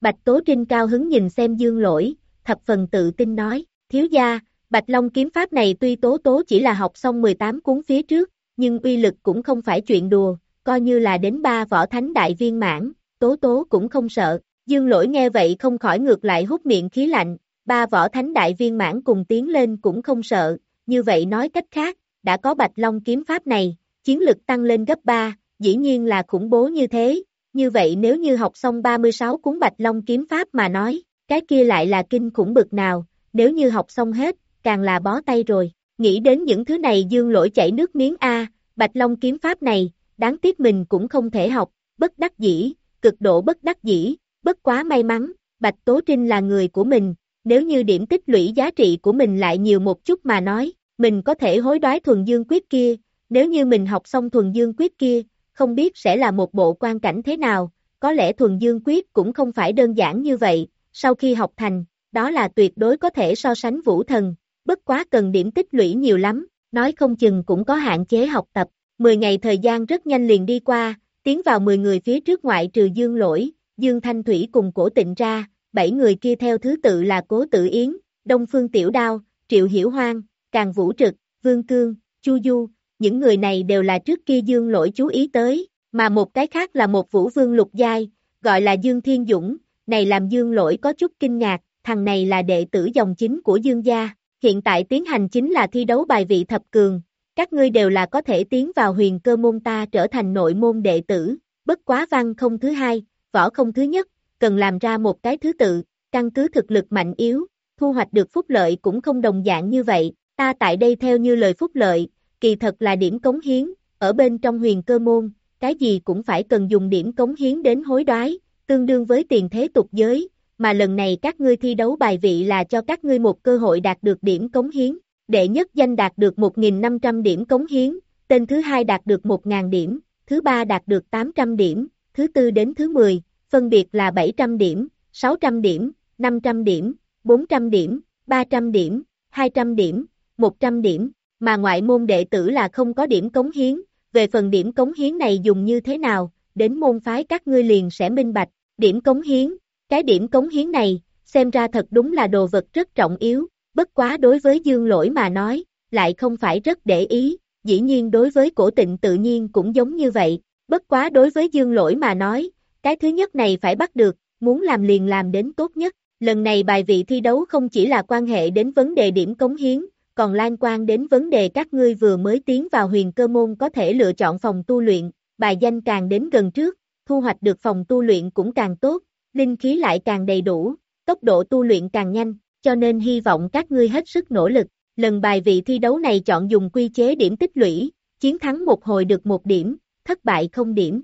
Bạch Tố Trinh cao hứng nhìn xem Dương Lỗi, thập phần tự tin nói, thiếu gia, Bạch Long kiếm pháp này tuy tố tố chỉ là học xong 18 cuốn phía trước, nhưng uy lực cũng không phải chuyện đùa, coi như là đến ba võ thánh đại viên mãn, tố tố cũng không sợ. Dương lỗi nghe vậy không khỏi ngược lại hút miệng khí lạnh, ba võ thánh đại viên mãn cùng tiến lên cũng không sợ, như vậy nói cách khác, đã có bạch long kiếm pháp này, chiến lực tăng lên gấp 3, dĩ nhiên là khủng bố như thế, như vậy nếu như học xong 36 cuốn bạch long kiếm pháp mà nói, cái kia lại là kinh khủng bực nào, nếu như học xong hết, càng là bó tay rồi. Nghĩ đến những thứ này dương lỗi chảy nước miếng A, Bạch Long kiếm pháp này, đáng tiếc mình cũng không thể học, bất đắc dĩ, cực độ bất đắc dĩ, bất quá may mắn, Bạch Tố Trinh là người của mình, nếu như điểm tích lũy giá trị của mình lại nhiều một chút mà nói, mình có thể hối đoái thuần dương quyết kia, nếu như mình học xong thuần dương quyết kia, không biết sẽ là một bộ quan cảnh thế nào, có lẽ thuần dương quyết cũng không phải đơn giản như vậy, sau khi học thành, đó là tuyệt đối có thể so sánh vũ thần, bất quá cần điểm tích lũy nhiều lắm, nói không chừng cũng có hạn chế học tập. 10 ngày thời gian rất nhanh liền đi qua, tiến vào 10 người phía trước ngoại trừ Dương Lỗi, Dương Thanh Thủy cùng cổ tịnh ra, 7 người kia theo thứ tự là Cố tử Yến, Đông Phương Tiểu Đao, Triệu Hiểu Hoang, Càng Vũ Trực, Vương Cương, Chu Du, những người này đều là trước kia Dương Lỗi chú ý tới, mà một cái khác là một vũ vương lục giai, gọi là Dương Thiên Dũng, này làm Dương lỗi có chút kinh ngạc, thằng này là đệ tử dòng chính của Dương gia, hiện tại tiến hành chính là thi đấu bài vị thập cường, các ngươi đều là có thể tiến vào huyền cơ môn ta trở thành nội môn đệ tử, bất quá văn không thứ hai, võ không thứ nhất, cần làm ra một cái thứ tự, căn cứ thực lực mạnh yếu, thu hoạch được phúc lợi cũng không đồng dạng như vậy, ta tại đây theo như lời phúc lợi, kỳ thật là điểm cống hiến, ở bên trong huyền cơ môn, cái gì cũng phải cần dùng điểm cống hiến đến hối đoái, tương đương với tiền thế tục giới, mà lần này các ngươi thi đấu bài vị là cho các ngươi một cơ hội đạt được điểm cống hiến, đệ nhất danh đạt được 1.500 điểm cống hiến, tên thứ hai đạt được 1.000 điểm, thứ ba đạt được 800 điểm, thứ tư đến thứ 10, phân biệt là 700 điểm, 600 điểm, 500 điểm, 400 điểm, 300 điểm, 200 điểm, 100 điểm, mà ngoại môn đệ tử là không có điểm cống hiến, về phần điểm cống hiến này dùng như thế nào, đến môn phái các ngươi liền sẽ minh bạch, điểm cống hiến, cái điểm cống hiến này, xem ra thật đúng là đồ vật rất trọng yếu, bất quá đối với dương lỗi mà nói, lại không phải rất để ý, dĩ nhiên đối với cổ tịnh tự nhiên cũng giống như vậy, bất quá đối với dương lỗi mà nói, cái thứ nhất này phải bắt được, muốn làm liền làm đến tốt nhất, lần này bài vị thi đấu không chỉ là quan hệ đến vấn đề điểm cống hiến, còn lan quan đến vấn đề các ngươi vừa mới tiến vào huyền cơ môn có thể lựa chọn phòng tu luyện, bài danh càng đến gần trước, thu hoạch được phòng tu luyện cũng càng tốt, linh khí lại càng đầy đủ, tốc độ tu luyện càng nhanh, cho nên hy vọng các ngươi hết sức nỗ lực. Lần bài vị thi đấu này chọn dùng quy chế điểm tích lũy, chiến thắng một hồi được một điểm, thất bại không điểm.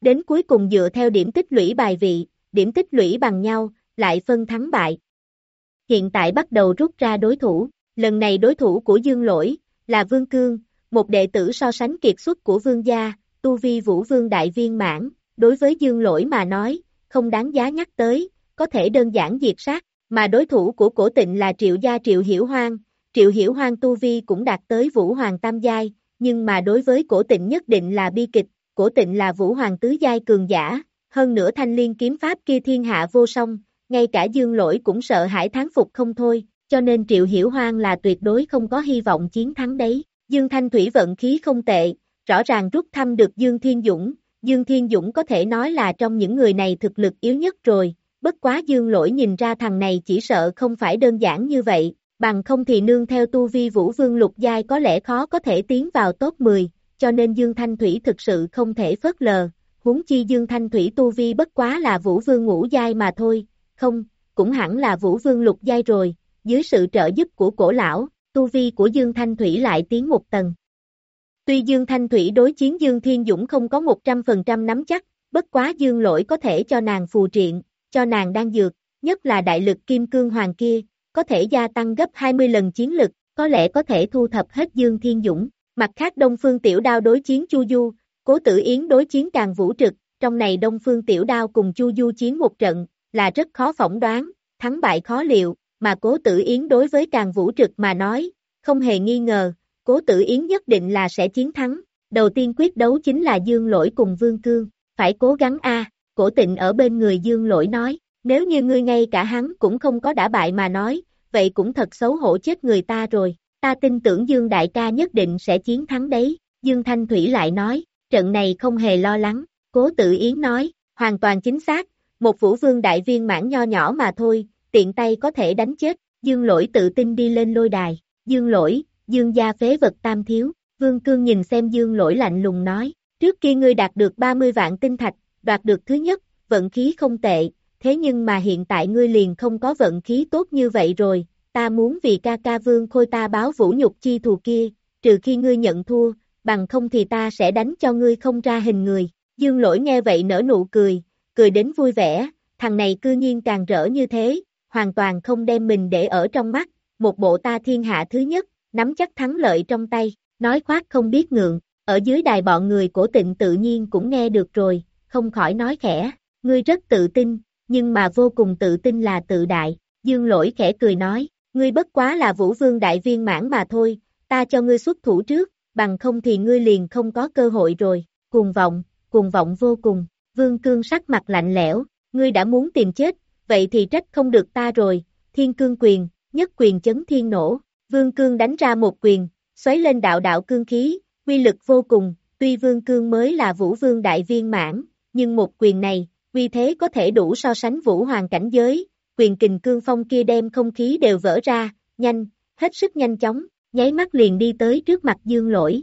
Đến cuối cùng dựa theo điểm tích lũy bài vị, điểm tích lũy bằng nhau, lại phân thắng bại. Hiện tại bắt đầu rút ra đối thủ, lần này đối thủ của Dương Lỗi, là Vương Cương, một đệ tử so sánh kiệt xuất của Vương gia, tu vi vũ vương đại viên mãn, đối với Dương Lỗi mà nói, không đáng giá nhắc tới, có thể đơn giản diệt sát, mà đối thủ của cổ tịnh là Triệu Gia Triệu Hiểu Hoang, Triệu Hiểu Hoang Tu Vi cũng đạt tới Vũ Hoàng Tam Giai, nhưng mà đối với cổ tịnh nhất định là bi kịch, cổ tịnh là Vũ Hoàng Tứ Giai cường giả, hơn nữa thanh liên kiếm pháp kia thiên hạ vô song, ngay cả dương lỗi cũng sợ hãi tháng phục không thôi, cho nên Triệu Hiểu Hoang là tuyệt đối không có hy vọng chiến thắng đấy, Dương Thanh Thủy vận khí không tệ, rõ ràng rút thăm được Dương Thiên Dũng, Dương Thiên Dũng có thể nói là trong những người này thực lực yếu nhất rồi, bất quá Dương Lỗi nhìn ra thằng này chỉ sợ không phải đơn giản như vậy, bằng không thì nương theo tu vi Vũ Vương Lục Giai có lẽ khó có thể tiến vào top 10, cho nên Dương Thanh Thủy thực sự không thể phớt lờ, huống chi Dương Thanh Thủy tu vi bất quá là Vũ Vương Ngũ Giai mà thôi, không, cũng hẳn là Vũ Vương Lục Giai rồi, dưới sự trợ giúp của cổ lão, tu vi của Dương Thanh Thủy lại tiến một tầng. Tuy Dương Thanh Thủy đối chiến Dương Thiên Dũng không có 100% nắm chắc, bất quá Dương lỗi có thể cho nàng phù triện, cho nàng đang dược, nhất là đại lực kim cương hoàng kia, có thể gia tăng gấp 20 lần chiến lực, có lẽ có thể thu thập hết Dương Thiên Dũng. Mặt khác Đông Phương Tiểu Đao đối chiến Chu Du, Cố Tử Yến đối chiến Càng Vũ Trực, trong này Đông Phương Tiểu Đao cùng Chu Du chiến một trận, là rất khó phỏng đoán, thắng bại khó liệu, mà Cố Tử Yến đối với Càng Vũ Trực mà nói, không hề nghi ngờ, Cố Tử Yến nhất định là sẽ chiến thắng. Đầu tiên quyết đấu chính là Dương Lỗi cùng Vương Cương, phải cố gắng a. Cổ Tịnh ở bên người Dương Lỗi nói, nếu như ngươi ngay cả hắn cũng không có đã bại mà nói, vậy cũng thật xấu hổ chết người ta rồi. Ta tin tưởng Dương Đại ca nhất định sẽ chiến thắng đấy. Dương Thanh Thủy lại nói, trận này không hề lo lắng. Cố Tử Yến nói, hoàn toàn chính xác, một vũ vương đại viên mãn nho nhỏ mà thôi, tiện tay có thể đánh chết. Dương Lỗi tự tin đi lên lôi đài. Dương Lỗi, Dương gia phế vật tam thiếu, Vương Cương nhìn xem Dương lỗi lạnh lùng nói, trước kia ngươi đạt được 30 vạn tinh thạch, đoạt được thứ nhất, vận khí không tệ, thế nhưng mà hiện tại ngươi liền không có vận khí tốt như vậy rồi, ta muốn vì ca ca Vương Khôi ta báo vũ nhục chi thù kia, trừ khi ngươi nhận thua, bằng không thì ta sẽ đánh cho ngươi không ra hình người. Dương lỗi nghe vậy nở nụ cười, cười đến vui vẻ, thằng này cư nhiên càng rỡ như thế, hoàn toàn không đem mình để ở trong mắt, một bộ ta thiên hạ thứ nhất, nắm chắc thắng lợi trong tay, nói khoác không biết ngượng, ở dưới đài bọn người cổ tịnh tự nhiên cũng nghe được rồi, không khỏi nói khẽ, ngươi rất tự tin, nhưng mà vô cùng tự tin là tự đại, dương lỗi khẽ cười nói, ngươi bất quá là vũ vương đại viên mãn mà thôi, ta cho ngươi xuất thủ trước, bằng không thì ngươi liền không có cơ hội rồi, cuồng vọng, cuồng vọng vô cùng, vương cương sắc mặt lạnh lẽo, ngươi đã muốn tìm chết, vậy thì trách không được ta rồi, thiên cương quyền, nhất quyền chấn thiên nổ, Vương Cương đánh ra một quyền, xoáy lên đạo đạo cương khí, quy lực vô cùng, tuy vương cương mới là vũ vương đại viên mãn, nhưng một quyền này, uy thế có thể đủ so sánh vũ hoàng cảnh giới, quyền kình cương phong kia đem không khí đều vỡ ra, nhanh, hết sức nhanh chóng, nháy mắt liền đi tới trước mặt dương lỗi.